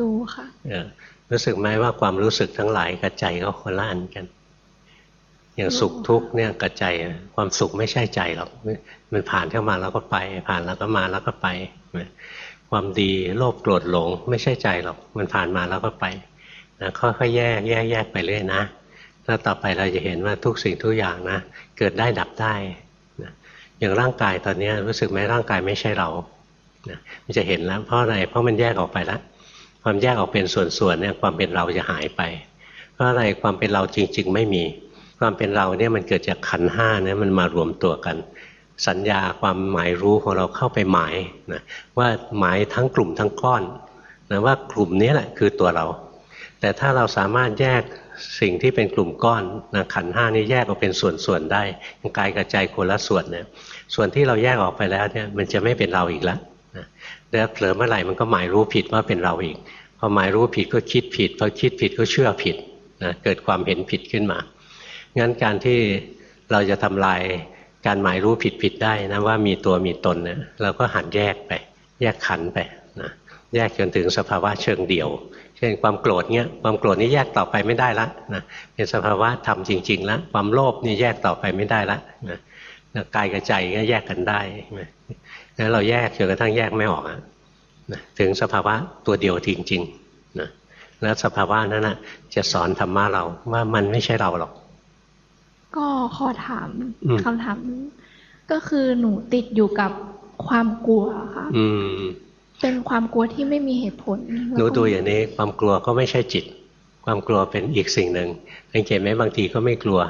รู้ค่ะเออรู้สึกไหมว่าความรู้สึกทั้งหลายกับใจก็คนละอันกัน อย่างสุขทุกข์เนี่ยกระใจความสุขไม่ใช่ใจหรอกมันผ่านเข้ามาแล้วก็ไป ผ่านแล้วก็มาแล้วก็ไป ความดีโลภโกรธหลง ไม่ใช่ใจหรอกมันผ่านมาแล้วก็ไปนะค่อยๆแยกแยกแยกไปเรื่อยนะแล้วต่อไปเราจะเห็นว่าทุกสิ่งทุกอย่างนะเกิดได้ดับได้นะอย่างร่างกายตอนนี้รู้สึกไหมร่างกายไม่ใช่เรานะมันจะเห็นแล้วเพราะอะไรเพราะมันแยกออกไปแล้วความแยกออกเป็นส่วนๆเนี่ยความเป็นเราจะหายไป เพราะอะไรความเป็นเราจริง ๆ ไม่มี ความเป็นเราเนี่ยมันเกิดจากขันห้าเนี่ยมันมารวมตัวกัน สัญญาความหมายรู้ของเราเข้าไปหมายนะว่าหมายทั้งกลุ่มทั้งก้อนนะว่ากลุ่มนี้แหละคือตัวเรา แต่ถ้าเราสามารถแยกสิ่งที่เป็นกลุ่มก้อนนะขันห้านี่แยกออกเป็นส่วนๆได้กายกับใจคนละส่วนเนี่ยส่วนที่เราแยกออกไปแล้วเนี่ยมันจะไม่เป็นเราอีกแล้วนะแล้วเผลอเมื่อไหร่มันก็หมายรู้ผิดว่าเป็นเราอีกพอหมายรู้ผิดก็คิดผิดพอคิดผิดก็เชื่อผิดนะเกิดความเห็นผิดขึ้นมา งั้นการที่เราจะทำลายการหมายรู้ผิดผิดได้นะว่ามีตัวมีตนเนี่ยเราก็หันแยกไป แยกขันไปนะแยกจนถึงสภาวะเชิงเดี่ยว เช่นความโกรธเนี้ยความโกรธนี้แยกต่อไปไม่ได้ละนะเป็นสภาวะธรรมจริงๆแล้วความโลภนี่แยกต่อไปไม่ได้ละนะกายกับใจก็แยกกันได้นะเราแยกจนกระทั่งแยกไม่ออกนะถึงสภาวะตัวเดียวจริงๆนะแล้วสภาวะนั้นนะจะสอนธรรมะเราว่ามันไม่ใช่เราหรอก ก็ขอถามคำถามก็คือหนูติดอยู่กับความกลัวค่ะเป็นความกลัวที่ไม่มีเหตุผลหนูดูอย่างนี้ความกลัวก็ไม่ใช่จิต ความกลัวเป็นอีกสิ่งหนึ่งสังเกตไหมบางทีก็ไม่กลัว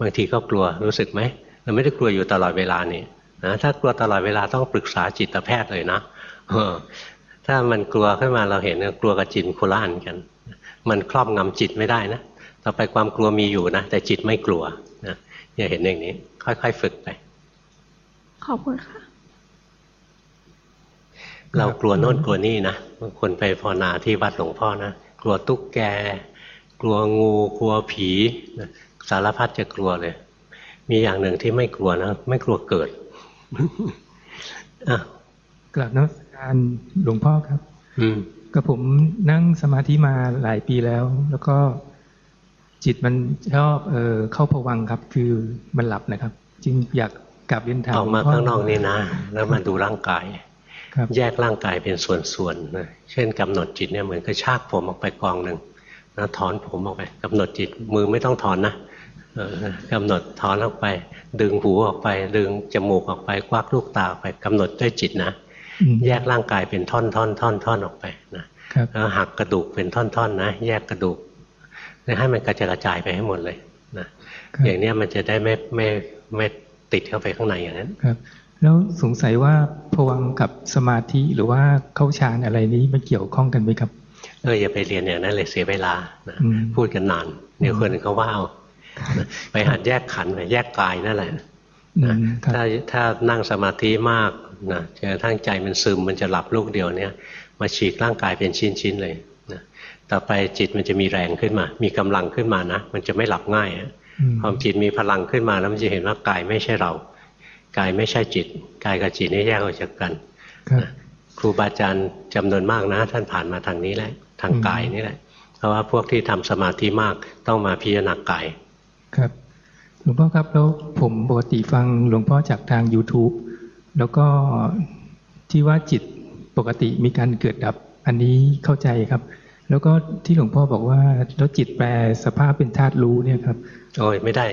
บางทีก็กลัวรู้สึกไหมเราไม่ได้กลัวอยู่ตลอดเวลานี่นะถ้ากลัวตลอดเวลาต้องปรึกษาจิตแพทย์เลยนะถ้ามันกลัวขึ้นมาเราเห็นกลัวกับจิตโคละอันกัน มันครอบงำจิตไม่ได้นะต่อไปความกลัวมีอยู่นะแต่จิตไม่กลัว อย่าเห็นอย่างนี้ ค่อยๆฝึกไป ขอบคุณค่ะ เรากลัวโน่นกลัวนี่นะบางคนไปภาวนาที่วัดหลวงพ่อนะกลัวตุ๊กแก กลัวงูกลัวผีสารพัดจะกลัวเลย มีอย่างหนึ่งที่ไม่กลัวนะไม่กลัวเกิดกลับนักการหลวงพ่อครับ อืมก็ผมนั่งสมาธิมาหลายปีแล้ว แล้วก็ จิตมันชอบเออเข้าผวังครับ คือมันหลับนะครับ จึงอยากกลับเรียนถามออกมาข้างนอกนี่นะ แล้วมาดูร่างกายแยกร่างกายเป็นส่วนๆนะเช่นกำหนดจิตเนี่ยเหมือนกับชากผมออกไปกองหนึ่งนะถอนผมออกไปกำหนดจิตมือไม่ต้องถอนนะกำหนดถอนออกไป ดึงหูออกไป ดึงจมูกออกไป ควักลูกตาออกไปกำหนดด้วยจิตนะแยกร่างกายเป็นท่อนๆท่อนท่อนออกไปนะแล้วหักกระดูกเป็นท่อนๆนะ แยกกระดูก ให้มันกระจายกระจายไปให้หมดเลยนะอย่างนี้มันจะได้ไม่ไม่ไม่ติดเข้าไปข้างในอย่างนั้นครับ แล้วสงสัยว่าพวังกับสมาธิหรือว่าเข้าฌานอะไรนี้มันเกี่ยวข้องกันไหมครับเอออย่าไปเรียนอย่างนั้นเลยเสียเวลานะพูดกันนานเดี๋ยวคนเขาว่าเอาไปหัดแยกขันไปแยกกายนั่นแหละนะถ้าถ้านั่งสมาธิมากนะจนกระทั่งใจมันซึมมันจะหลับลูกเดียวเนี่ย มาฉีกร่างกายเป็นชิ้นๆเลย ต่อไปจิตมันจะมีแรงขึ้นมา มีกำลังขึ้นมานะ มันจะไม่หลับง่ายความจิตมีพลังขึ้นมาแล้วมันจะเห็นว่ากายไม่ใช่เรา กายไม่ใช่จิต กายกับจิตนี่แยกออกจากกันครูบาอาจารย์จำนวนมากนะ ท่านผ่านมาทางนี้แหละ ทางกายนี่แหละ เพราะว่าพวกที่ทำสมาธิมากต้องมาพิจารณากาย ครับ หลวงพ่อครับแล้วผมปกติฟังหลวงพ่อจากทาง YouTube แล้วก็ที่ว่าจิตปกติมีการเกิดดับ อันนี้เข้าใจครับ แล้วก็ที่หลวงพ่อบอกว่าแล้วจิตแปลสภาพเป็นธาตุรู้เนี่ยครับโอ้ยไม่ได้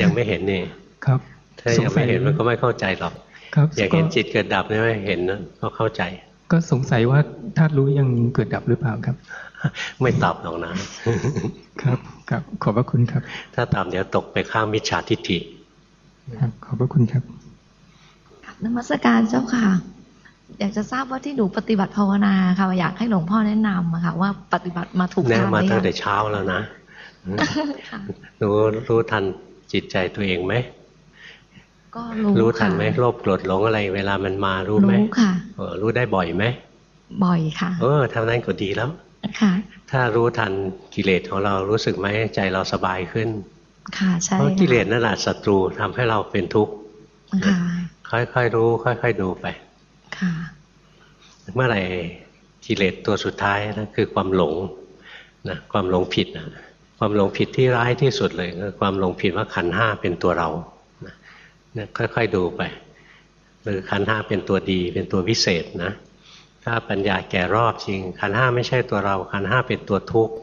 ยังไม่เห็นนี่ครับ ถ้ายังไม่เห็นมันก็ไม่เข้าใจหรอกครับอยากเห็นจิตเกิดดับนี่ไหมเห็นก็เข้าใจ ก็สงสัยว่าธาตุรู้ยังเกิดดับหรือเปล่าครับ ไม่ตอบหรอกนะครับครับขอบพระคุณครับ ถ้าตอบเดี๋ยวตกไปข้างมิจฉาทิฏฐิครับขอบพระคุณครับนมัสการเจ้าค่ะ อยากจะทราบว่าที่หนูปฏิบัติภาวนาค่ะอยากให้หลวงพ่อแนะนำค่ะว่าปฏิบัติมาถูกทางไหมแนะมาตั้งแต่เช้าแล้วนะหนูรู้ทันจิตใจตัวเองไหมก็รู้รู้ทันไหมโลภโกรธหลงอะไร เวลามันมารู้ไหมรู้ค่ะรู้ได้บ่อยไหมบ่อยค่ะ เออทำนั้นก็ดีแล้วค่ะถ้ารู้ทันกิเลสของเรารู้สึกไหมใจเราสบายขึ้น ค่ะใช่เพราะกิเลสนั่นแหละศัตรูทำให้เราเป็นทุกข์ค่ะค่อยๆรู้ ค่อย ๆ ดูไปค่ะ เมื่อไหร่กิเลสตัวสุดท้ายนะคือความหลงนะความหลงผิดนะความหลงผิดที่ร้ายที่สุดเลยคือความหลงผิดว่าขันห้าเป็นตัวเราเนี่ยค่อยๆดูไป หรือขันห้าเป็นตัวดีเป็นตัววิเศษนะถ้าปัญญาแก่รอบจริง ขันห้าไม่ใช่ตัวเราขันห้าเป็นตัวทุกข์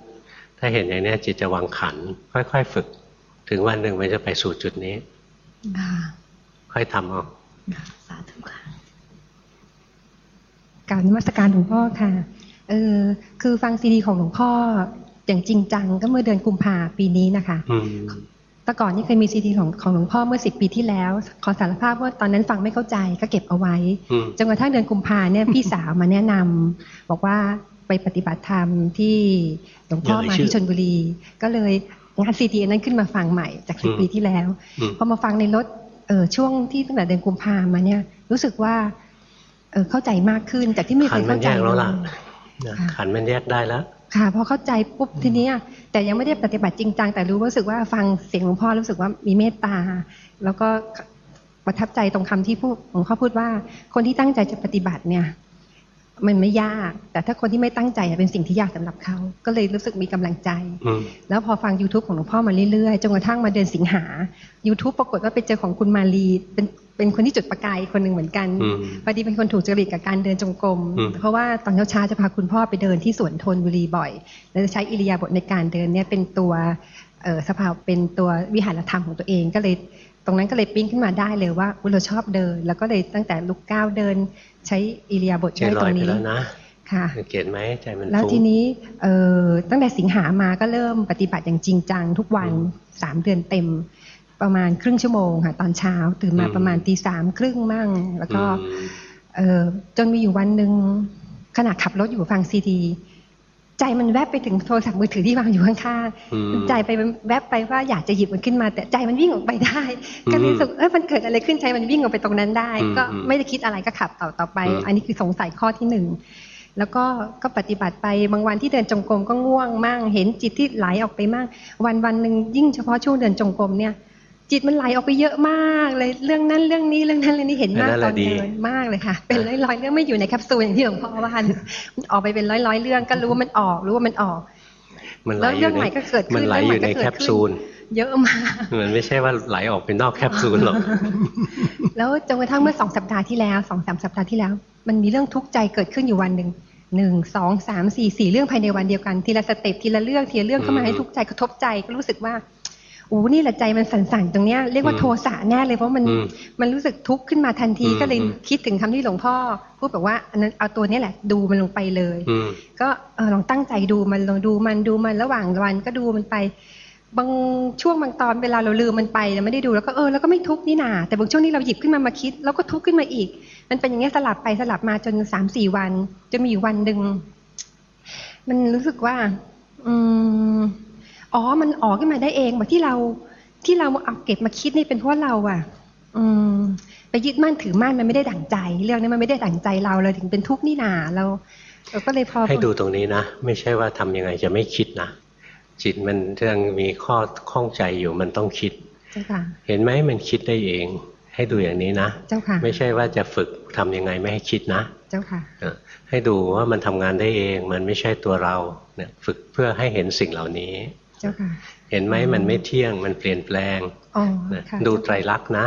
ถ้าเห็นอย่างนี้จิตจะวางขัน ค่อยๆฝึก ถึงวันหนึ่งมันจะไปสู่จุดนี้ค่อยทำเอาสาธุค่ะ การนมัสการหลวงพ่อค่ะ เออคือฟังซีดีของหลวงพ่ออย่างจริงจังก็เมื่อเดือนกุมภาปีนี้นะคะแต่ก่อนนี่เคยมีซีดีของของหลวงพ่อเมื่อสิบปีที่แล้ว ขอสารภาพว่าตอนนั้นฟังไม่เข้าใจก็เก็บเอาไว้จนกระทั่งเดือนกุมภาเนี่ยพี่สาวมาแนะนำบอกว่าไปปฏิบัติธรรมที่หลวงพ่อมาที่ชนบุรี ก็เลยงานซีดีนั้นขึ้นมาฟังใหม่จากสิบปีที่แล้วพอมาฟังในรถเออช่วงที่ตั้งแต่เดือนกุมภามาเนี่ยรู้สึกว่า เออเข้าใจมากขึ้นจากที่ไม่เคยเข้าใจแล้วล่ะขันมันแยกได้แล้ว ค่ะพอเข้าใจปุ๊บทีนี้แต่ยังไม่ได้ปฏิบัติจริงจังแต่รู้รู้สึกว่าฟังเสียงหลวงพ่อรู้สึกว่ามีเมตตา แล้วก็ประทับใจตรงคำที่พูดหลวงพ่อพูดว่า คนที่ตั้งใจจะปฏิบัติเนี่ย มันไม่ยาก แต่ถ้าคนที่ไม่ตั้งใจเป็นสิ่งที่ยากสำหรับเขา ก็เลยรู้สึกมีกำลังใจ แล้วพอฟัง youtube ของหลวงพ่อมาเรื่อยๆจนกระทั่งมาเดือนสิงหา youtube ปรากฏว่าไปเจอของคุณมาลีเป็น เป็นคนที่จุดประกายคนหนึ่งเหมือนกันพอดีเป็นคนถูกจริตกับการเดินจงกรม เพราะว่าตอนเช้าๆจะพาคุณพ่อไปเดินที่สวนทนบุรีบ่อย แล้วจะใช้อิริยาบถในการเดินเนี่ยเป็นตัวสภาพเป็นตัววิหารธรรมของตัวเองก็เลยตรงนั้นก็เลยปิ้งขึ้นมาได้เลยว่าเราชอบเดิน แล้วก็เลยตั้งแต่ลุกก้าวเดิน ใช้อิเลียบทได้ตรงนี้แล้วนะค่ะเก็ตไหมใจมันแล้วทีนี้เอ่อตั้งแต่สิงหามาก็เริ่มปฏิบัติอย่างจริงจังทุกวันสามเดือนเต็ม ประมาณครึ่งชั่วโมงค่ะตอนเช้า ตื่นมาประมาณตีสามครึ่งมั่ง แล้วก็เออจนมีอยู่วันหนึ่งขณะขับรถอยู่ฟังซีดี ใจมันแวบไปถึงโทรศัพท์มือถือที่วางอยู่ข้างๆใจไปแวบไปว่าอยากจะหยิบมันขึ้นมา แต่ใจมันวิ่งออกไปได้ก็เลยรู้สึกเออมันเกิดอะไรขึ้นใจมันวิ่งออกไปตรงนั้นได้ ก็ไม่ได้คิดอะไรก็ขับต่อต่อไป อันนี้คือสงสัยข้อที่หนึ่งแล้วก็ก็ปฏิบัติไปบางวันที่เดินจงกรมก็ง่วงมั่ง เห็นจิตที่ไหลออกไปมั่งวันวันหนึ่งยิ่งเฉพาะช่วงเดินจงกรมเนี่ย จิตมันไหลออกไปเยอะมากเลยเรื่องนั้นเรื่องนี้เรื่องนั้นเรื่องนี้เห็นมากตอนเดินมากเลยค่ะ เป็นร้อยร้อยเรื่องไม่อยู่ในแคปซูลอย่างที่หลวงพ่อว่ามันออกไปเป็นร้อยร้อยเรื่องก็รู้ว่ามันออกรู้ว่ามันออกแล้วเรื่องใหม่ก็เกิดขึ้นมันไหลอยู่ในแคปซูลเยอะมากมันไม่ใช่ว่าไหลออกเป็นนอกแคปซูลหรอกแล้วจนกระทั่งเมื่อสองสัปดาห์ที่แล้วสองสามสัปดาห์ที่แล้ว มันมีเรื่องทุกข์ใจเกิดขึ้นอยู่วันหนึ่งหนึ่งสองสามสี่สี่เรื่องภายในวันเดียวกันทีละสเต็ปทีละเรื่องทีละเรื่องเข้ามาให้ทุกข์ใจกระทบใจก็รู้สึกว่าโอ้นี่แหละใจมันสั่นๆตรงเนี้ยเรียกว่าโทสะแน่เลยเพราะมันมันรู้สึกทุกข์ขึ้นมาทันทีก็เลยคิดถึงคำที่หลวงพ่อพูดแบบว่าอันนั้นเอาตัวนี้แหละ ดูมันลงไปเลย ก็ลองตั้งใจดูมันลองดูมันดูมันระหว่างวันก็ดูมันไป บางช่วงบางตอนเวลาเราลืมมันไปเราไม่ได้ดูแล้วก็เออแล้วก็ไม่ทุกข์นี่นาแต่บางช่วงนี้เราหยิบขึ้นมามาคิด แล้วก็ทุกข์ขึ้นมาอีก มันเป็นอย่างนี้สลับไปสลับมาจนสามสี่วันจะมีอยู่วันหนึ่งมันรู้สึกว่า อืม อ๋อ มันออกขึ้นมาได้เองแบบที่เราที่เราเอาเก็บมาคิดนี่เป็นเพราะเราอะ อืม ไปยึดมั่นถือมั่นมันไม่ได้ดั่งใจ เรื่องนี้มันไม่ได้ดั่งใจเราเลยถึงเป็นทุกข์นี่นาเราเราก็เลยพอให้ดูตรงนี้นะไม่ใช่ว่าทำยังไงจะไม่คิดนะจิตมันยังมีข้อข้องใจอยู่มันต้องคิดเห็นไหมมันคิดได้เอง ให้ดูอย่างนี้นะเจ้าค่ะ ไม่ใช่ว่าจะฝึกทำยังไงไม่ให้คิดนะ เจ้าค่ะให้ดูว่ามันทำงานได้เอง มันไม่ใช่ตัวเราเนี่ยฝึกเพื่อให้เห็นสิ่งเหล่านี้ เห็นไหมมันไม่เที่ยงมันเปลี่ยนแปลงดูไตรลักษณ์นะ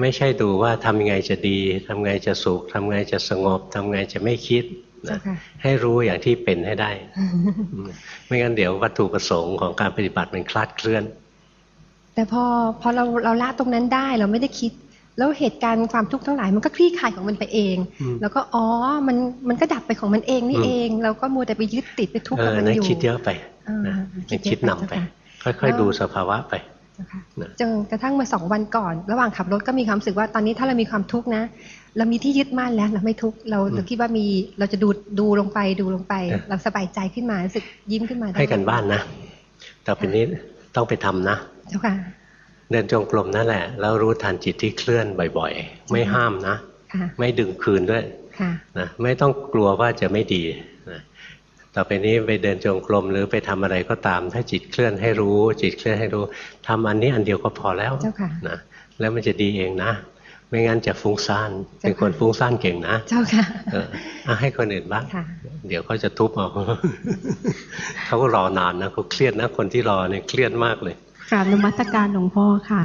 ไม่ใช่ดูว่าทำยังไงจะดีทำไงจะสุขทำไงจะสงบทำไงจะไม่คิดนะให้รู้อย่างที่เป็นให้ได้ ไม่งั้นเดี๋ยววัตถุประสงค์ของการปฏิบัติมันคลาดเคลื่อน แต่พอพอเราเราละตรงนั้นได้เราไม่ได้คิด แล้วเหตุการณ์ความทุกข์ทั้งหลายมันก็คลี่คลายของมันไปเอง แล้วก็อ๋อมันมันก็ดับไปของมันเองนี่เอง เราก็มัวแต่ไปยึดติดไปทุกข์กับมันอยู่คิดเยอะไปนะคิดนำไป ค่อยๆดูสภาวะไปจนกระทั่งมาสองวันก่อน ระหว่างขับรถก็มีความรู้สึกว่าตอนนี้ถ้าเรามีความทุกข์นะเรามีที่ยึดมั่นแล้วเราไม่ทุกข์เราเราคิดว่ามีเราจะดูดูลงไปดูลงไป เราสบายใจขึ้นมารู้สึกยิ้มขึ้นมาให้กันบ้านนะต่อไปนี้ต้องไปทำนะเจ้าค่ะ เดินจงกรมนั่นแหละ แล้วรู้ทันจิตที่เคลื่อนบ่อยๆ ไม่ห้ามนะไม่ดึงคืนด้วยนะไม่ต้องกลัวว่าจะไม่ดีนะต่อไปนี้ไปเดินจงกรมหรือไปทำอะไรก็ตาม ถ้าจิตเคลื่อนให้รู้ จิตเคลื่อนให้รู้ทำอันนี้อันเดียวก็พอแล้วนะแล้วมันจะดีเองนะ ไม่งั้นจะฟุ้งซ่านเป็นคนฟุ้งซ่านเก่งนะ เจ้าค่ะเออให้คนอื่นบ้างเดี๋ยวเขาจะทุบเอาเขาก็รอนานนะเขาเครียดนะคนที่รอเนี่ยเครียดมากเลย กราบนมัสการหลวงพ่อค่ะ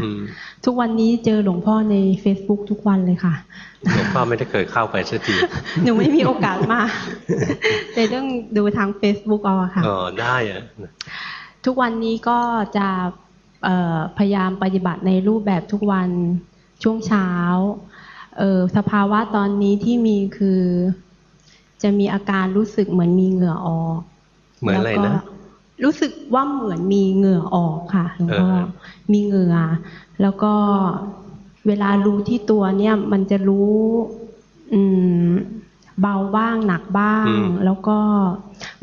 ทุกวันนี้เจอหลวงพ่อใน Facebook ทุกวันเลยค่ะ หลวงพ่อไม่ได้เคยเข้าไปสักที หนูไม่มีโอกาสมาแต่ต้องดูทาง Facebook เอาค่ะอ๋อได้อะทุกวันนี้ก็จะพยายามปฏิบัติในรูปแบบทุกวันช่วงเช้า สภาวะตอนนี้ที่มีคือ จะมีอาการรู้สึกเหมือนมีเหงื่อออก เหมือนอะไรนะ รู้สึกว่าเหมือนมีเหงื่อออกค่ะหลวงพ่อมีเหงื่อ แล้วก็เวลารู้ที่ตัวเนี่ยมันจะรู้ อืม เบาบ้างหนักบ้าง แล้วก็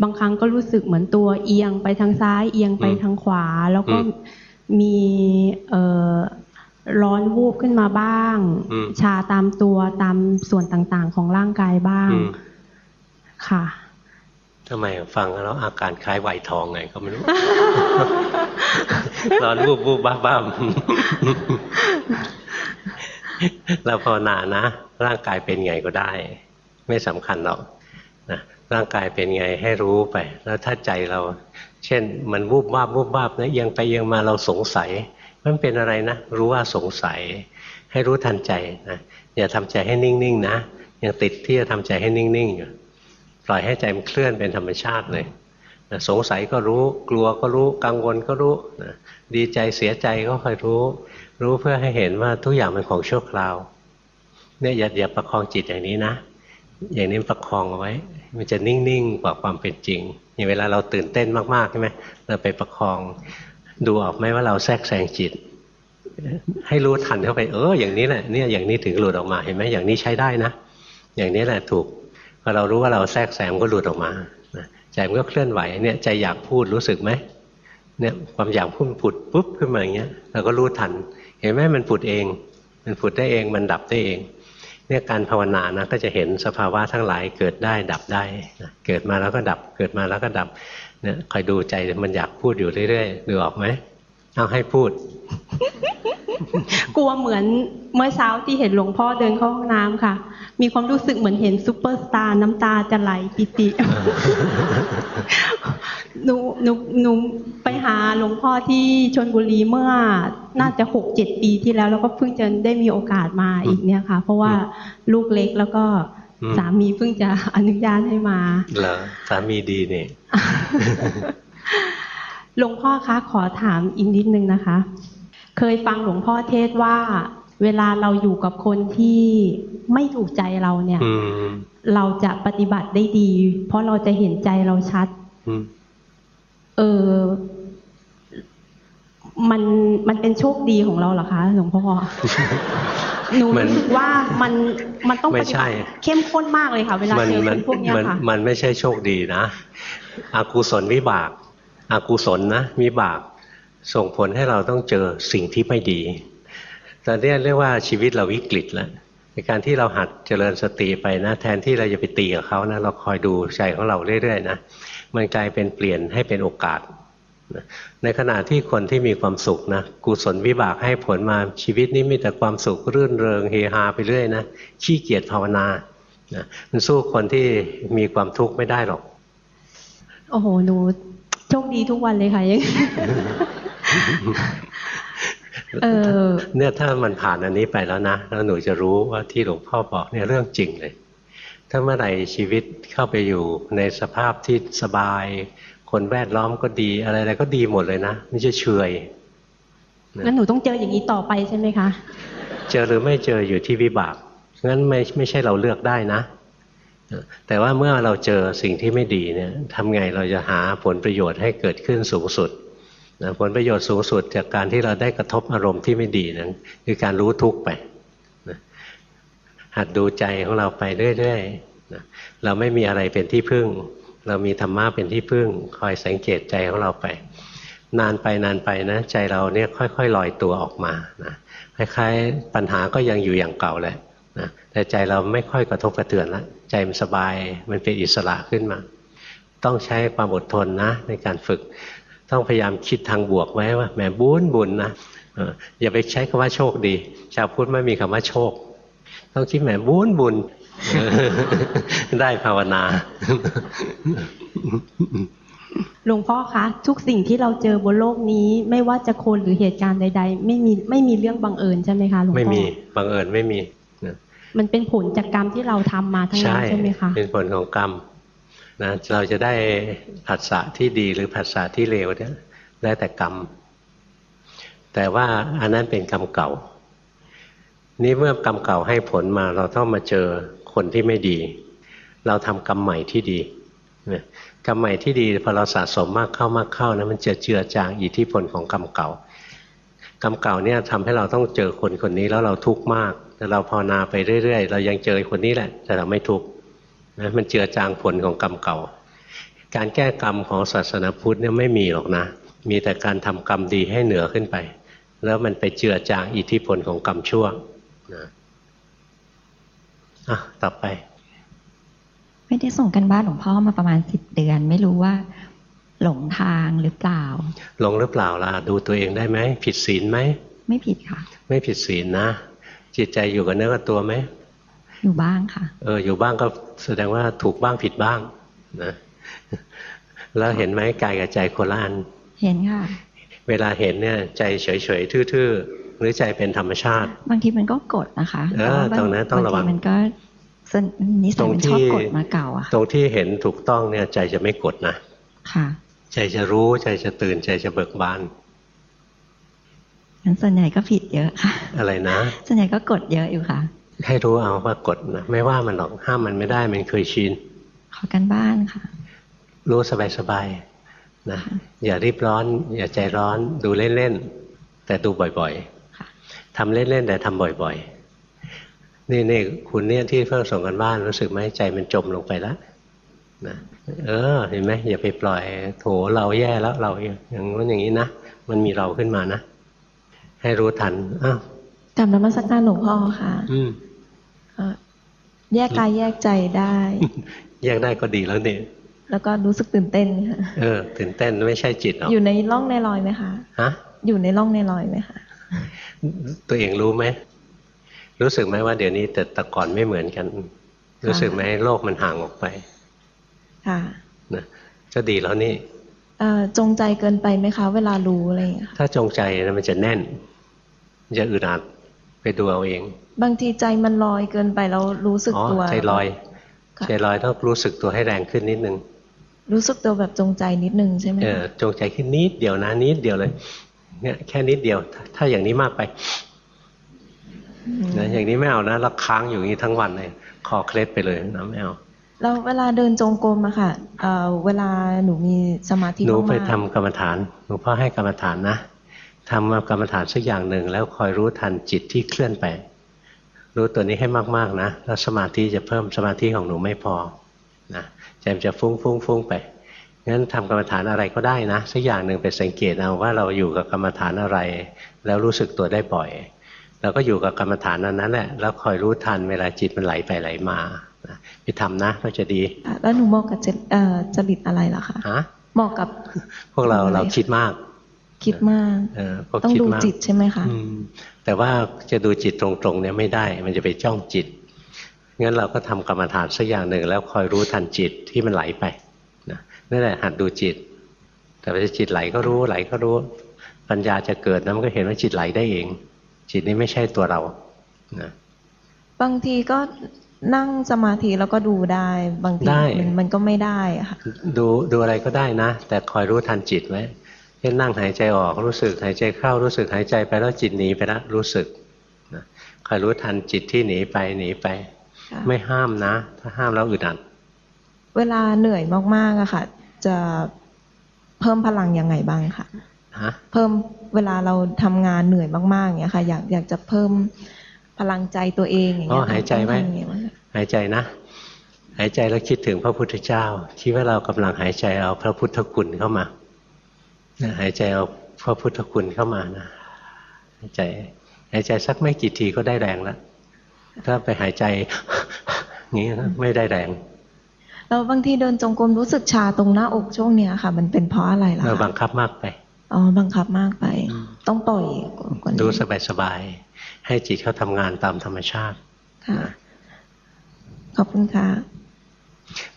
บางครั้งก็รู้สึกเหมือนตัวเอียงไปทางซ้ายเอียงไปทางขวา แล้วก็มีเอ่อร้อนวูบขึ้นมาบ้าง ชาตามตัวตามส่วนต่างๆ ของร่างกายบ้างค่ะ ทำไมฟังแล้วอาการคล้ายไหวทองไงก็ไม่รู้ร้อนบูบบูบบ้าบ้าเราภาวนานะ ร่างกายเป็นไงก็ได้ ไม่สำคัญหรอกนะร่างกายเป็นไงให้รู้ไป แล้วถ้าใจเรา เช่น มันวูบวาบวูบวาบนะยังไปยังมาเราสงสัย มันเป็นอะไรนะ รู้ว่าสงสัย ให้รู้ทันใจนะอย่าทำใจให้นิ่งๆนะยังติดที่จะทำใจให้นิ่งๆอยู่ ปล่อยให้ใจมันเคลื่อนเป็นธรรมชาติเลยนะสงสัยก็รู้กลัวก็รู้กังวลก็รู้นะดีใจเสียใจก็คอยรู้ รู้เพื่อให้เห็นว่าทุกอย่างเป็นของชั่วคราวเนี่ยอย่าอย่าประคองจิตอย่างนี้นะ อย่างนี้ประคองเอาไว้ มันจะนิ่งๆกว่าความเป็นจริง อย่างเวลาเราตื่นเต้นมากๆใช่ไหมเราไปประคองดูออกไหมว่าเราแทรกแซงจิต ให้รู้ทันเข้าไปเอออย่างนี้แหละเนี่ยอย่างนี้ถึงหลุดออกมาเห็นไหมอย่างนี้ใช้ได้นะ อย่างนี้แหละถูก พอเรารู้ว่าเราแทรกแซงก็หลุดออกมาใจมันก็เคลื่อนไหวเนี่ยใจอยากพูดรู้สึกไหมเนี่ยความอยากพูดผุดปุ๊บขึ้นมาอย่างเงี้ยเราก็รู้ทัน เห็นไหมมันผุดเอง มันผุดได้เองมันดับได้เองเนี่ยการภาวนานะก็จะเห็นสภาวะทั้งหลายเกิดได้ดับได้เกิดมาแล้วก็ดับ เกิดมาแล้วก็ดับเนี่ยคอยดูใจมันอยากพูดอยู่เรื่อยๆดูออกไหมเอาให้พูด กลัวเหมือนเมื่อเช้าที่เห็นหลวงพ่อเดินเข้าห้องน้ำค่ะ มีความรู้สึกเหมือนเห็นซูเปอร์สตาร์น้ำตาจะไหลปิติหนูหนูหนูไปหาหลวงพ่อที่ชนบุรีเมื่อน่าจะหกเจ็ดปีที่แล้ว แล้วก็เพิ่งจะได้มีโอกาสมาอีกเนี่ยค่ะ เพราะว่าลูกเล็กแล้วก็สามีเพิ่งจะอนุญาตให้มาเหรอสามีดีเนี่ยหลวงพ่อคะขอถามอีกนิดนึงนะคะ เคยฟังหลวงพ่อเทศว่า เวลาเราอยู่กับคนที่ไม่ถูกใจเราเนี่ยเราจะปฏิบัติได้ดี เพราะเราจะเห็นใจเราชัดเออมันมันเป็นโชคดีของเราเหรอคะหลวงพ่อหนูรู้สึกว่ามันมันต้องปฏิบัติเข้มข้นมากเลยค่ะ เวลาเจอคนพวกนี้ค่ะมันไม่ใช่โชคดีนะอากุศลวิบากอากุศลนะมีบาปส่งผลให้เราต้องเจอสิ่งที่ไม่ดี ตอนนี้เรียกว่าชีวิตเราวิกฤตแล้วในการที่เราหัดเจริญสติไปนะ แทนที่เราจะไปตีกับเขานะเราคอยดูใจของเราเรื่อยๆนะมันกลายเป็นเปลี่ยนให้เป็นโอกาส ในขณะที่คนที่มีความสุขนะกุศลวิบากให้ผลมาชีวิตนี้มีแต่ความสุขรื่นเริงเฮฮาไปเรื่อยนะขี้เกียจภาวนานะมันสู้คนที่มีความทุกข์ไม่ได้หรอก โอ้โหหนูโชคดีทุกวันเลยค่ะยัง เออเนี่ยถ้ามันผ่านอันนี้ไปแล้วนะแล้วหนูจะรู้ว่าที่หลวงพ่อบอกเนี่ยเรื่องจริงเลย ถ้าเมื่อไหร่ชีวิตเข้าไปอยู่ในสภาพที่สบาย คนแวดล้อมก็ดีอะไรอะไรก็ดีหมดเลยนะไม่ใช่เฉยงั้นหนูต้องเจออย่างนี้ต่อไปใช่ไหมคะ เจอหรือไม่เจออยู่ที่วิบากงั้นไม่ไม่ใช่เราเลือกได้นะแต่ว่าเมื่อเราเจอสิ่งที่ไม่ดีเนี่ยทำไงเราจะหาผลประโยชน์ให้เกิดขึ้นสูงสุด นะผลประโยชน์สูงสุดจากการที่เราได้กระทบอารมณ์ที่ไม่ดีนั้นคือการรู้ทุกข์ไปนะหัดดูใจของเราไปเรื่อยๆนะเราไม่มีอะไรเป็นที่พึ่ง เรามีธรรมะเป็นที่พึ่ง คอยสังเกตใจของเราไป นานไปนานไปนะ ใจเราเนี่ยค่อยๆลอยตัวออกมานะคล้ายๆปัญหาก็ยังอยู่อย่างเก่าแหละนะแต่ใจเราไม่ค่อยกระทบกระเทือนแล้วใจมันสบายมันเป็นอิสระขึ้นมา ต้องใช้ความอดทนนะในการฝึก ต้องพยายามคิดทางบวกไว้ว่าแหมบุญบุญนะอย่าไปใช้คำว่าโชคดี ชาวพุทธไม่มีคำว่าโชค ต้องคิดแหมบุญบุญได้ภาวนาหลวงพ่อคะ ทุกสิ่งที่เราเจอบนโลกนี้ ไม่ว่าจะคนหรือเหตุการณ์ใด ๆ ไม่มีไม่มีเรื่องบังเอิญใช่ไหมคะหลวงพ่อไม่มีบังเอิญไม่มีมันเป็นผลจากกรรมที่เราทำมาทั้งนั้นใช่ไหมคะเป็นผลของกรรม นะเราจะได้ผัสสะที่ดีหรือผัสสะที่เลวเนี่ยได้แต่กรรม แต่ว่าอันนั้นเป็นกรรมเก่า นี่เมื่อกรรมเก่าให้ผลมาเราต้องมาเจอคนที่ไม่ดี เราทำกรรมใหม่ที่ดีกรรมใหม่ที่ดีพอเราสะสมมากเข้ามากเข้านะมันจะเจือจางอิทธิพลของกรรมเก่ากรรมเก่าเนี่ยทำให้เราต้องเจอคนคนนี้แล้วเราทุกข์มาก แต่เราภาวนาไปเรื่อย ๆ เรายังเจอคนนี้แหละ แต่เราไม่ทุกข์ นะมันเจือจางผลของกรรมเก่า การแก้กรรมของศาสนาพุทธเนี่ยไม่มีหรอกนะ มีแต่การทำกรรมดีให้เหนือขึ้นไป แล้วมันไปเจือจางอิทธิพลของกรรมชั่วนะอะต่อไป ไม่ได้ส่งกันบ้านหลวงพ่อมาประมาณสิบเดือน ไม่รู้ว่า หลงทางหรือเปล่า หลงหรือเปล่าล่ะดูตัวเองได้ไหมผิดศีลไหมไม่ผิดค่ะ ไม่ผิดศีลนะจิตใจอยู่กับเนื้อกับตัวไหม อยู่บ้างค่ะ เออ อยู่บ้างก็แสดงว่าถูกบ้างผิดบ้างนะแล้วเห็นไหมกายกับใจโคละอัน เห็นค่ะ เวลาเห็นเนี่ยใจเฉยๆทื่อๆหรือใจเป็นธรรมชาติ บางทีมันก็กดนะคะเออตรงนั้นต้องระวังมันก็นิสัยมันชอบกดมาเก่าอะตรงที่เห็นถูกต้องเนี่ย ใจจะไม่กดนะค่ะ ใจจะรู้ใจจะตื่นใจจะเบิกบานงั้นส่วนใหญ่ก็ผิดเยอะค่ะ อะไรนะ ส่วนใหญ่ก็กดเยอะอยู่ค่ะ ให้รู้เอาว่ากดนะไม่ว่ามันหรอกห้ามมันไม่ได้มันเคยชินขอกันบ้านค่ะ รู้สบายๆนะอย่ารีบร้อน อย่าใจร้อนดูเล่นๆแต่ดูบ่อยๆทำเล่นๆแต่ทำบ่อยๆ นี่นี่คุณเนี่ยที่เพิ่งส่งกันบ้านรู้สึกไหมใจมันจมลงไปแล้วนะเออเห็นไหมอย่าไปปล่อยโถเราแย่แล้วเราอย่างนั้นอย่างนี้นะมันมีเราขึ้นมานะให้รู้ทันอ้าวกลับนมัสการหลวงพ่อค่ะ อืม แยกกายแยกใจได้ แยกได้ก็ดีแล้วเนี่ยแล้วก็รู้สึกตื่นเต้นค่ะเออ ตื่นเต้นไม่ใช่จิตหรอกอยู่ในร่องในรอยไหมคะฮะอยู่ในร่องในรอยไหมคะตัวเองรู้ไหมรู้สึกไหมว่าเดี๋ยวนี้แต่แต่ก่อนไม่เหมือนกัน รู้สึกไหมโลกมันห่างออกไป ค่ะนะก็ดีแล้วนี่จงใจเกินไปไหมคะ เวลารู้อะไรอย่างเงี้ยถ้าจงใจนะมันจะแน่น จะอึดอัดไปดูเอาเอง บางทีใจมันลอยเกินไปแล้วรู้สึกตัวใจลอยใจลอยต้องรู้สึกตัวให้แรงขึ้นนิดนึง รู้สึกตัวแบบจงใจนิดนึงใช่ไหมเออจงใจขึ้นนิดเดียวนะนิดเดียวเลย เนี่ยแค่นิดเดียว ถ้าอย่างนี้มากไปนะอย่างนี้ไม่เอานะแล้วค้างอยู่อย่างนี้ทั้งวันเลยคอเคล็ดไปเลยนะไม่เอาแล้วเวลาเดินจงกรมอะค่ะเเวลาหนูมีสมาธิหนูไปทำกรรมฐานหลวงพ่อให้กรรมฐานนะทำกรรมฐานสักอย่างหนึ่งแล้วคอยรู้ทันจิตที่เคลื่อนไป รู้ตัวนี้ให้มากๆนะแล้วสมาธิจะเพิ่มสมาธิของหนูไม่พอนะใจมันจะฟุ้งฟุ้งฟุ้งไปงั้นทำกรรมฐานอะไรก็ได้นะสักอย่างหนึ่งไปสังเกตเอาว่าเราอยู่กับกรรมฐานอะไร แล้วรู้สึกตัวได้บ่อยเราก็อยู่กับกรรมฐานนั้นนั้นแหละแล้วคอยรู้ทันเวลาจิตมันไหลไปไหลมาไปทำนะก็จะดี แล้วหนูเหมาะกับจริตอะไรล่ะคะฮะเหมาะกับ พวกเราเราคิดมาก คิดมากต้องดูจิตใช่ไหมคะ แต่ว่าจะดูจิตตรงๆเนี่ยไม่ได้ มันจะไปจ้องจิต งั้นเราก็ทำกรรมฐานสักอย่างหนึ่ง แล้วคอยรู้ทันจิตที่มันไหลไปนะนั่นแหละหัดดูจิต แต่พอจิตไหลก็รู้ไหลก็รู้ ปัญญาจะเกิดนะมันก็เห็นว่าจิตไหลได้เอง จิตนี้ไม่ใช่ตัวเรานะบางทีก็นั่งสมาธิแล้วก็ดูได้บางทีมันมันก็ไม่ได้อะค่ะดูดูอะไรก็ได้นะ แต่คอยรู้ทันจิตไว้เช่นนั่งหายใจออกรู้สึกหายใจเข้ารู้สึกหายใจไปแล้วจิตหนีไปแล้วรู้สึกคอยรู้ทันจิตที่หนีไปหนีไป ไม่ห้ามนะ ถ้าห้ามแล้วอึดอัดเวลาเหนื่อยมากๆอะค่ะ จะเพิ่มพลังยังไงบ้างคะเพิ่มเวลาเราทำงานเหนื่อยมากๆอย่างเงี้ยค่ะ อยากอยากจะเพิ่มพลังใจตัวเองอย่างเงี้ยหายใจไหมหายใจนะหายใจแล้วคิดถึงพระพุทธเจ้า คิดว่าเรากำลังหายใจเอาพระพุทธคุณเข้ามา หายใจเอาพระพุทธคุณเข้ามานะหายใจหายใจสักไม่กี่ทีก็ได้แรงแล้วถ้าไปหายใจงี้ไม่ได้แรงแล้วบางทีเดินจงกรมรู้สึกชาตรงหน้าอกช่วงเนี้ยค่ะ มันเป็นเพราะอะไรล่ะเราบังคับมากไปอ๋อบังคับมากไป ต้องปล่อยดูสบายสบายให้จิตเขาทำงานตามธรรมชาติค่ะขอบคุณค่ะ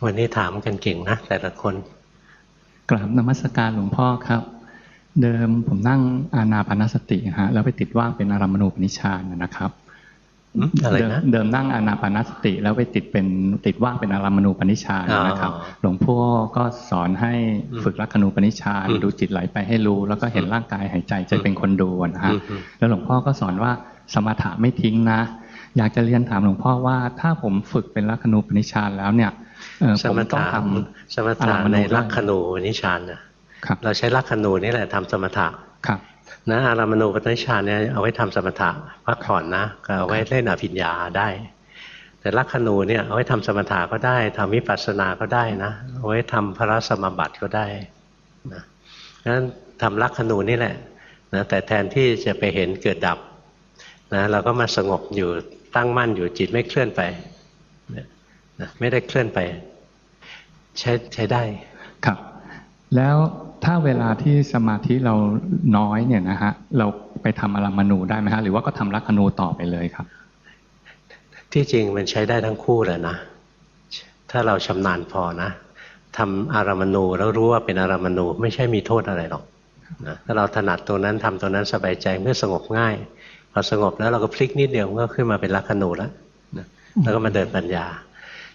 วันนี้ถามกันเก่งนะแต่ละคน กราบนมัสการหลวงพ่อครับ เดิมผมนั่งอานาปานสติฮะแล้วไปติดว่างเป็นอารามณูปนิชานนะครับอะไรนะเดิมนั่งอานาปานสติ แล้วไปติดเป็นติดว่างเป็นอารามณูปนิชานนะครับ หลวงพ่อก็สอนให้ฝึกลักขณูปนิชานดูจิตไหลไปให้รู้ แล้วก็เห็นร่างกายหายใจจะเป็นคนดูนะฮะแล้วหลวงพ่อก็สอนว่าสมถะไม่ทิ้งนะ อยากจะเรียนถามหลวงพ่อว่า ถ้าผมฝึกเป็นลักขณูปนิชานแล้วเนี่ย ผมต้องทำสมถะในลักขณูปนิชานนะเราใช้ลักขณูนี่แหละทำสมถะนะอารามณูปนิชานเนี่ยเอาไว้ทำสมถะพักผ่อนนะก็เอาไว้เล่นอภิญญาได้ แต่ลักขณูเนี่ยเอาไว้ทำสมถะก็ได้ทำวิปัสสนาก็ได้นะเอาไว้ทำพระสมบัติก็ได้นะงั้นทำลักขณูนี่แหละนะแต่แทนที่จะไปเห็นเกิดดับนะเราก็มาสงบอยู่ตั้งมั่นอยู่จิตไม่เคลื่อนไปนะไม่ได้เคลื่อนไป ใช้ใช้ได้ครับ แล้วถ้าเวลาที่สมาธิเราน้อยเนี่ยนะฮะเราไปทำอารามณูได้ไหมฮะหรือว่าก็ทำลักขณูต่อไปเลยครับ ที่จริงมันใช้ได้ทั้งคู่แหละนะ ถ้าเราชำนาญพอนะทำอารามณูแล้วรู้ว่าเป็นอารามณูไม่ใช่มีโทษอะไรหรอกนะถ้าเราถนัดตัวนั้นทำตัวนั้นสบายใจเมื่อสงบง่ายพอสงบแล้วเราก็พลิกนิดเดียวก็ขึ้นมาเป็นลักขณูแล้วนะแล้วก็มาเดินปัญญา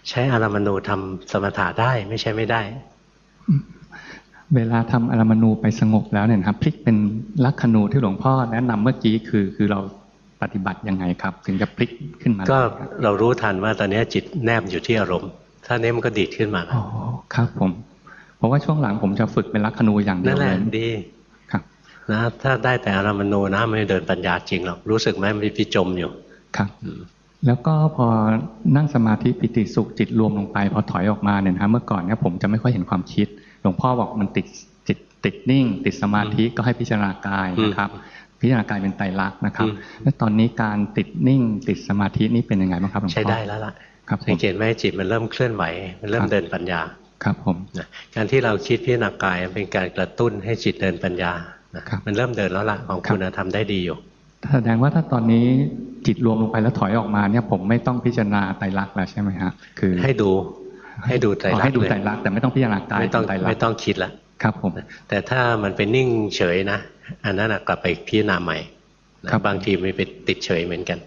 ใช้อารามณูทำสมถะได้ไม่ใช่ไม่ได้ เวลาทำอารมณูไปสงบแล้วเนี่ยครับพลิกเป็นลักขณูที่หลวงพ่อแนะนำเมื่อกี้คือคือเราปฏิบัติยังไงครับ ถึงจะพลิกขึ้นมา ก็เรารู้ทันว่าตอนนี้จิตแนบอยู่ที่อารมณ์ ถ้าเนี้มันก็ดีดขึ้นมาอ๋อครับผมเพราะว่าช่วงหลังผมจะฝึกเป็นลักขณูอย่างเดียวเลยนั่นแหละดีครับนะถ้าได้แต่อารมณูนะไม่เดินปัญญาจริงหรอกรู้สึกไหมมันไปจมอยู่ครับ แล้วก็พอนั่งสมาธิปิติสุขจิตรวมลงไป พอถอยออกมาเนี่ยนะเมื่อก่อนเนี่ยผมจะไม่ค่อยเห็นความคิด หลวงพ่อบอกมันติดจิตติดนิ่ง ติดสมาธิก็ให้พิจารณากายนะครับ พิจารณากายเป็นไตรลักษณ์นะครับ แล้วตอนนี้การติดนิ่ง ติดสมาธินี้เป็นยังไงบ้างครับหลวงพ่อใช้ได้แล้วล่ะครับสังเกตไหมจิตมันเริ่มเคลื่อนไหวมันเริ่มเดินปัญญาครับผมการที่เราคิดพิจารณากายเป็นการกระตุ้นให้จิตเดินปัญญามันเริ่มเดินแล้วล่ะของคุณทำได้ดีอยู่ แสดงว่าถ้าตอนนี้จิตรวมลงไปแล้วถอยออกมาเนี่ยผมไม่ต้องพิจารณาไตรลักษณ์แล้วใช่ไหมฮะคือให้ดูให้ดูไตรลักษณ์ให้ดูไตรลักษณ์แต่ไม่ต้องพิจารณากายไม่ต้องไม่ต้องคิดละครับผมแต่ถ้ามันเป็นนิ่งเฉยนะอันนั้นกลับไปพิจารณาใหม่ครับบางทีมันไปติดเฉยเหมือนกัน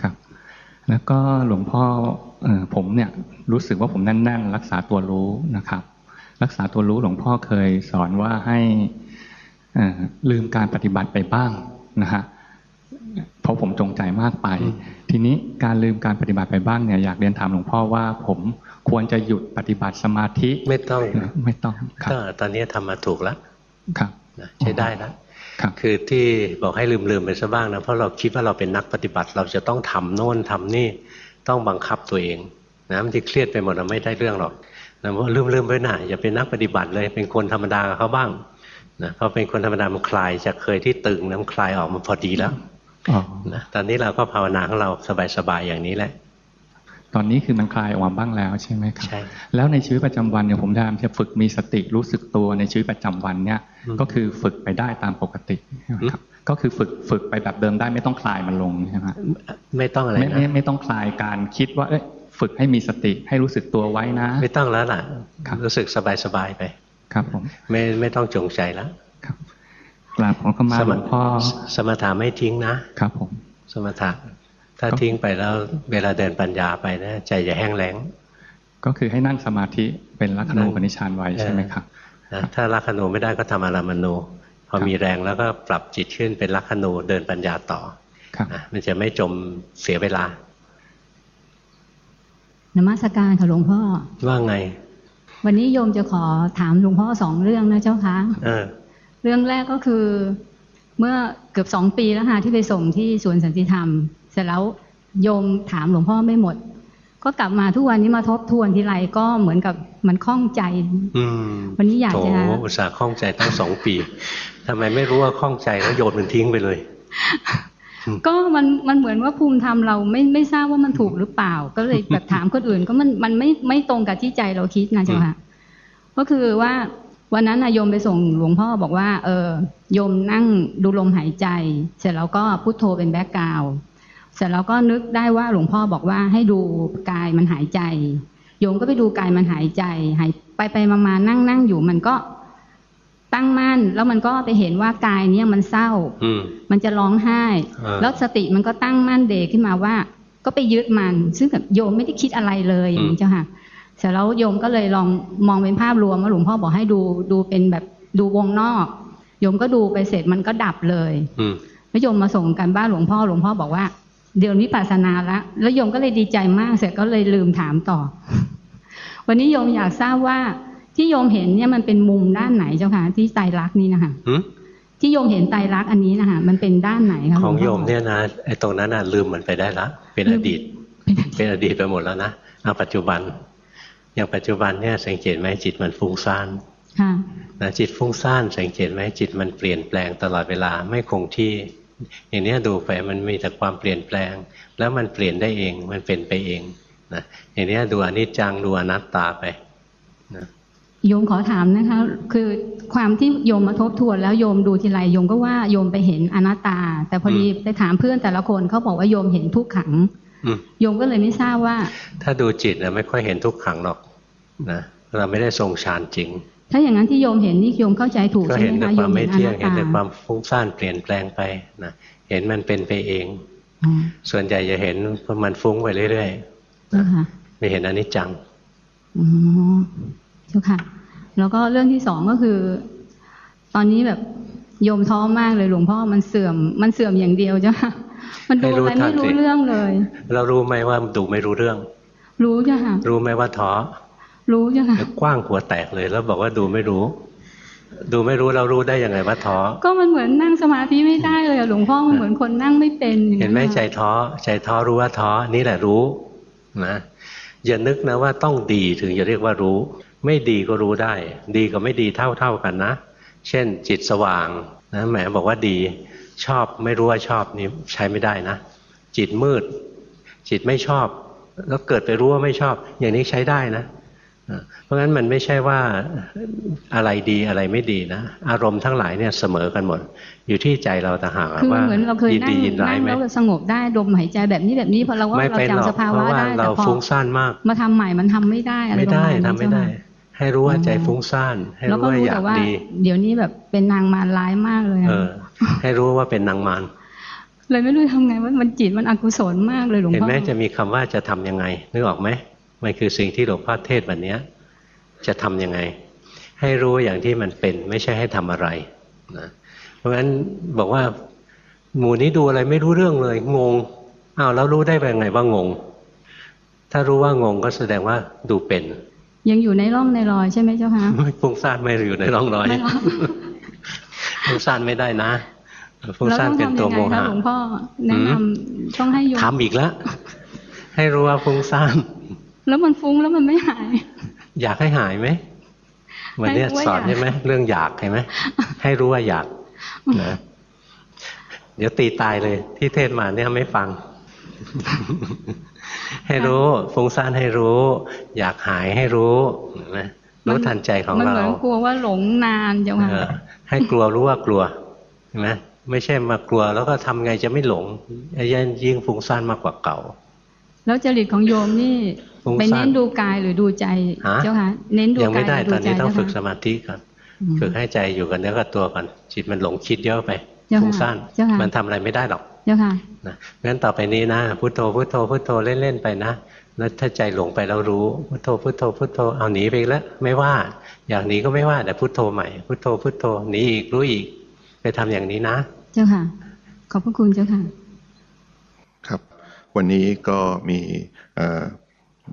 ครับ แล้วก็หลวงพ่อผมเนี่ยรู้สึกว่าผมแน่นๆรักษาตัวรู้นะครับ รักษาตัวรู้หลวงพ่อเคยสอนว่าให้ลืมการปฏิบัติไปบ้างนะฮะ เพราะผมจงใจมากไป ทีนี้การลืมการปฏิบัติไปบ้างเนี่ยอยากเรียนถามหลวงพ่อว่าผมควรจะหยุดปฏิบัติสมาธิไม่ต้องไม่ต้องก็ตอนนี้ทำมาถูกแล้วครับใช้ได้แล้วคือที่บอกให้ลืมๆไปซะบ้างนะเพราะเราคิดว่าเราเป็นนักปฏิบัติ เราจะต้องทำโน่นทำนี่ต้องบังคับตัวเองนะมันจะเครียดไปหมดเราไม่ได้เรื่องหรอกนะว่าลืมๆไปหน่าอย่าเป็นนักปฏิบัติเลย เป็นคนธรรมดาเขาบ้างนะพอเป็นคนธรรมดามันคลายจะเคยที่ตึงน้ำคลายออกมาพอดีแล้ว นะตอนนี้เราก็ภาวนาของเราสบายๆอย่างนี้แหละ ตอนนี้คือมันคลายออกมาบ้างแล้วใช่ไหมครับใช่แล้วในชีวิตประจำวันเนี่ยผมพยายามจะฝึกมีสติรู้สึกตัวในชีวิตประจำวันเนี่ย ก็คือฝึกไปได้ตามปกติครับก็คือฝึกฝึกไปแบบเดิมได้ไม่ต้องคลายมันลงใช่ไหมไม่ต้องอะไรนะไม่ไม่ต้องคลายการคิดว่าเอ้ฝึกให้มีสติให้รู้สึกตัวไว้นะ ไม่ต้องแล้วล่ะรู้สึกสบายสบายไป ครับผมไม่ไม่ต้องจงใจแล้วครับ กราบของขมาหลวงพ่อสมถะไม่ทิ้งนะครับผม สมถะถ้าทิ้งไปแล้วเวลาเดินปัญญาไปนะใจจะแห้งแล้ง ก็คือให้นั่งสมาธิเป็นลักขณูปนิชานไว้ใช่ไหมครับถ้าลักขณูไม่ได้ก็ทำอารามณูพอมีแรงแล้วก็ปรับจิตขึ้นเป็นลักขณูเดินปัญญาต่อมันจะไม่จมเสียเวลานมัสการค่ะหลวงพ่อ ว่าไง วันนี้โยมจะขอถามหลวงพ่อสองเรื่องนะเจ้าคะ เออเรื่องแรกก็คือเมื่อเกือบสองปีแล้วค่ะที่ไปส่งที่สวนสันติธรรม เสร็จแล้วโยมถามหลวงพ่อไม่หมด ก็กลับมาทุกวันนี้มาทบทวนทีไรก็เหมือนกับมันคล่องใจ อืวันนี้อยากจะโอ้อุตส่าห์คล่องใจตั้งสองปีทำไมไม่รู้ว่าคล่องใจแล้วโยนมันทิ้งไปเลย ก็มันมันเหมือนว่าภูมิธรรมเราไม่ไม่ทราบว่ามันถูกหรือเปล่า ก็เลยแบบถามคนอื่น ก็มันมันไม่ไม่ตรงกับที่ใจเราคิดนะเจ้าค่ะก็คือว่า วันนั้นนายโยมไปส่งหลวงพ่อบอกว่า เออโยมนั่งดูลมหายใจ เสร็จแล้วก็พุทโธเป็นแบ็กกราวเสร็จแล้วก็นึกได้ว่าหลวงพ่อบอกว่าให้ดูกายมันหายใจ โยมก็ไปดูกายมันหายใจ หายไปไปมาๆนั่งนั่งอยู่มันก็ตั้งมั่นแล้วมันก็ไปเห็นว่ากายเนี่ยมันเศร้า มันจะร้องไห้ แล้วสติมันก็ตั้งมั่นเดขึ้นมาว่า ก็ไปยึดมัน ซึ่งแบบโยมไม่ได้คิดอะไรเลยอย่างนี้เจ้าค่ะ เสร็จแล้วโยมก็เลยลองมองเป็นภาพรวมว่าหลวงพ่อบอกให้ดูดูเป็นแบบดูวงนอกโยมก็ดูไปเสร็จมันก็ดับเลยแล้วโยมมาส่งกันบ้านหลวงพ่อหลวงพ่อบอกว่า เดี๋ยวนี้ปัสนาละแล้วโยมก็เลยดีใจมาก เสร็จก็เลยลืมถามต่อ วันนี้โยมอยากทราบว่าที่โยมเห็นเนี่ยมันเป็นมุมด้านไหนเจ้าค่ะที่ไตรลักษณ์นี่นะคะที่โยมเห็นไตรลักษณ์อันนี้นะคะมันเป็นด้านไหนคะของโยมเนี่ยนะไอ้ตรงนั้นน่ะลืมมันไปได้ละเป็นอดีต เป็นอดีตไปหมดแล้วนะเอาปัจจุบัน อย่างปัจจุบันเนี่ยสังเกตไหมจิตมันฟุ้งซ่านนะจิตฟุ้งซ่านสังเกตไหมจิตมันเปลี่ยนแปลงตลอดเวลาไม่คงที่ อย่างนี้ดูไปมันมีแต่ความเปลี่ยนแปลง แล้วมันเปลี่ยนได้เองมันเป็นไปเองนะอย่างนี้ดูอนิจจังดูอนัตตาไปนะโยมขอถามนะคะ คือความที่โยมมาทบทวนแล้วโยมดูทีไรโยมก็ว่าโยมไปเห็นอนัตตา แต่พอดีไปถามเพื่อนแต่ละคนเขาบอกว่าโยมเห็นทุกขังโยมก็เลยไม่ทราบว่า ถ้าดูจิตนะไม่ค่อยเห็นทุกขังหรอก นะเราไม่ได้ทรงฌานจริง ถ้าอย่างนั้นที่โยมเห็นนี่โยมเข้าใจถูกใช่ไหมคะโยมเห็นอนัตตาเห็นแต่ความฟุ้งซ่านเปลี่ยนแปลงไปนะเห็นมันเป็นไปเอง ส่วนใหญ่จะเห็นมันฟุ้งไปเรื่อยๆไม่เห็นอนิจจังอ๋อเจ้าค่ะ แล้วก็เรื่องที่สองก็คือ ตอนนี้แบบโยมท้อมากเลยหลวงพ่อมันเสื่อมมันเสื่อมอย่างเดียวจ้ะมันดูอะไรไม่รู้เรื่องเลย เรารู้ไหมว่าดูไม่รู้เรื่อง รู้จ้ะค่ะรู้ไหมว่าท้อ รู้จ้ะค่ะกว้างหัวแตกเลย แล้วบอกว่าดูไม่รู้ ดูไม่รู้เรารู้ได้ยังไงว่าท้อ ก็มันเหมือนนั่งสมาธิไม่ได้เลยหลวงพ่อมันเหมือนคนนั่งไม่เป็นเห็นไหมใจท้อ ใจท้อรู้ว่าท้อนี่แหละรู้นะอย่านึกนะว่าต้องดีถึงจะเรียกว่ารู้ ไม่ดีก็รู้ได้ ดีกับไม่ดีเท่าเท่ากันนะ เช่นจิตสว่างนะแหมบอกว่าดีชอบไม่รู้ว่าชอบนี่ใช้ไม่ได้นะ จิตมืด จิตไม่ชอบ แล้วเกิดไปรู้ว่าไม่ชอบ อย่างนี้ใช้ได้นะ เพราะงั้นมันไม่ใช่ว่าอะไรดีอะไรไม่ดีนะ อารมณ์ทั้งหลายเนี่ยเสมอกันหมด อยู่ที่ใจเราต่างหากว่าเหมือนเราเคยนั่งนั่งแล้วสงบได้ลมหายใจแบบนี้แบบนี้พอเราว่าเราจำสภาวะได้แต่พอมาทำใหม่มันทำไม่ได้อะไรประมาณนี้ใช่ไหมให้รู้ว่าใจฟุ้งซ่านให้รู้ว่าอยากดีเดี๋ยวนี้แบบเป็นนางมารร้ายมากเลยเออให้รู้ว่าเป็นนางมารเลยไม่รู้ทำไงว่ามันจิตมันอกุศลมากเลยหลวงพ่อเห็นไหมจะมีคำว่าจะทํำยังไงนึกออกไหม มันคือสิ่งที่หลวงพ่อเทศวันนี้จะทํำยังไง ให้รู้อย่างที่มันเป็นไม่ใช่ให้ทำอะไรนะเพราะฉะนั้นบอกว่า หมู่นี้ดูอะไรไม่รู้เรื่องเลย งงอ้าวแล้วรู้ได้ไงว่างง ถ้ารู้ว่างงก็แสดงว่าดูเป็น ยังอยู่ในร่องในรอยใช่ไหมเจ้าคะไม่ฟุ้งซ่านไม่อยู่ในร่องรอยฟุ้งซ่านไม่ได้นะฟุ้งซ่านเป็นตัวโมหะหลวงพ่อแนะนำต้องให้โยมทำอีกแล้วให้รู้ว่าฟุ้งซ่าน แล้วมันฟุ้งแล้วมันไม่หาย อยากให้หายไหมวันนี้สอนใช่ไหมเรื่องอยากใช่ไหมให้รู้ว่าอยากนะเดี๋ยวตีตายเลย ที่เทศมาเนี่ยไม่ฟัง ให้รู้ฟุ้งซ่านให้รู้ อยากหายให้รู้นะรู้ทันใจของเรามันเหมือนกลัวว่าหลงนานจังหวะให้กลัวรู้ว่ากลัวเห็นไหมไม่ใช่มากลัว แล้วก็ทำไงจะไม่หลงยิ่งยิ่งฟุ้งซ่านมากกว่าเก่า แล้วจริตของโยมนี่ ไปเน้นดูกายหรือดูใจเจ้าค่ะเน้นดูกายยังไม่ได้ตอนนี้ต้องฝึกสมาธิก่อนฝึกให้ใจอยู่กันเนื้อกับตัวก่อนจิตมันหลงคิดเยอะไปฟุ้งซ่านมันทำอะไรไม่ได้หรอกเจ้าค่ะนะงั้นต่อไปนี้นะพุทโธพุทโธพุทโธเล่นๆไปนะแล้วถ้าใจหลงไปแล้วรู้พุทโธพุทโธพุทโธเอาหนีไปแล้วไม่ว่า อย่างนี้ก็ไม่ว่าแต่พุทโธใหม่พุทโธพุทโธหนีอีกรู้อีก ไปทำอย่างนี้นะ เจ้าค่ะ ขอบพระคุณเจ้าค่ะ ครับ วันนี้ก็มี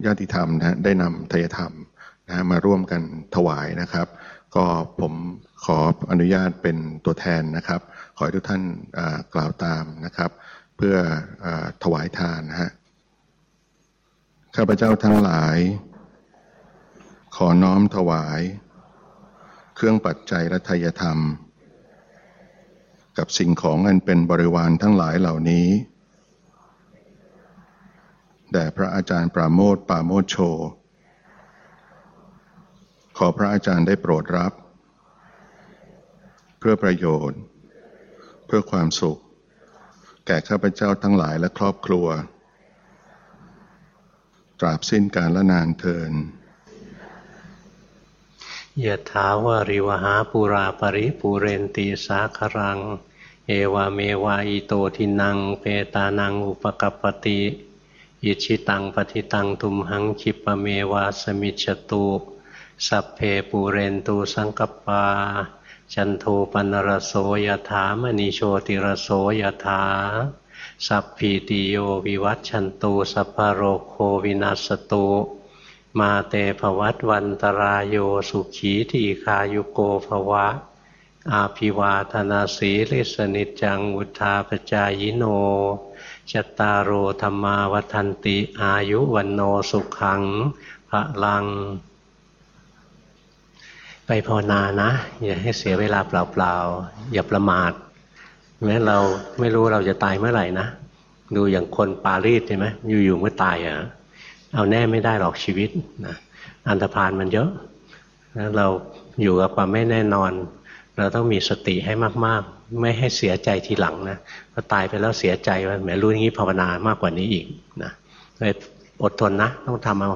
ญาติธรรมนะได้นำทยธรรมนะมาร่วมกันถวายนะครับ ก็ผมขออนุญาตเป็นตัวแทนนะครับ ขอให้ทุกท่านกล่าวตามนะครับ เพื่ออถวายทานนะฮะข้าพเจ้าทั้งหลาย ขอน้อมถวาย เครื่องปัจจัยและทยธรรม กับสิ่งของอันเป็นบริวารทั้งหลายเหล่านี้ ด่พระอาจารย์ปราโมทปาโมทโช ขอพระอาจารย์ได้โปรดรับ เพื่อประโยชน์ เพื่อความสุข แก่ข้าพเจ้าทั้งหลายและครอบครัว ตราบสิ้นการละนานเทินยะถาวาริวะหาปูรา ปะริปูเรนติ สาคะรัง เอวะเมวะ อิโตทินนัง เปตานังอุปะกัปปะติ อิจฉิตังปัตถิตังตุมหัง ขิปปะเมวะ สะมิชฌะตุสัพเพปูเรนตูสังกปา จันโทปนรโสยถามณีโชติรโสยถาสัพพีติโยวิวัตชันตูสัพพโรโควินัสตุมาเตภวัตวันตรายโยสุขีทีคายุโกภวะ อาภิวาธนาสีลิสนิจังอุทาปจายโน ชตตารโอธรรมาวันติอายุวันโนสุขังพระลัง ไปภาวนานะ อย่าให้เสียเวลาเปล่าๆ อย่าประมาทแม้เราไม่รู้เราจะตายเมื่อไหร่นะ ดูอย่างคนปารีสใช่ไหมอยู่ๆเมื่อตายอะเอาแน่ไม่ได้หรอกชีวิตนะอันธพาลมันเยอะแล้วเราอยู่กับความไม่แน่นอน เราต้องมีสติให้มาก ๆ ไม่ให้เสียใจทีหลังนะพอตายไปแล้วเสียใจว่าแหมรู้อย่างนี้ภาวนามากกว่านี้อีกนะเลยอดทนนะ ต้องทำเอา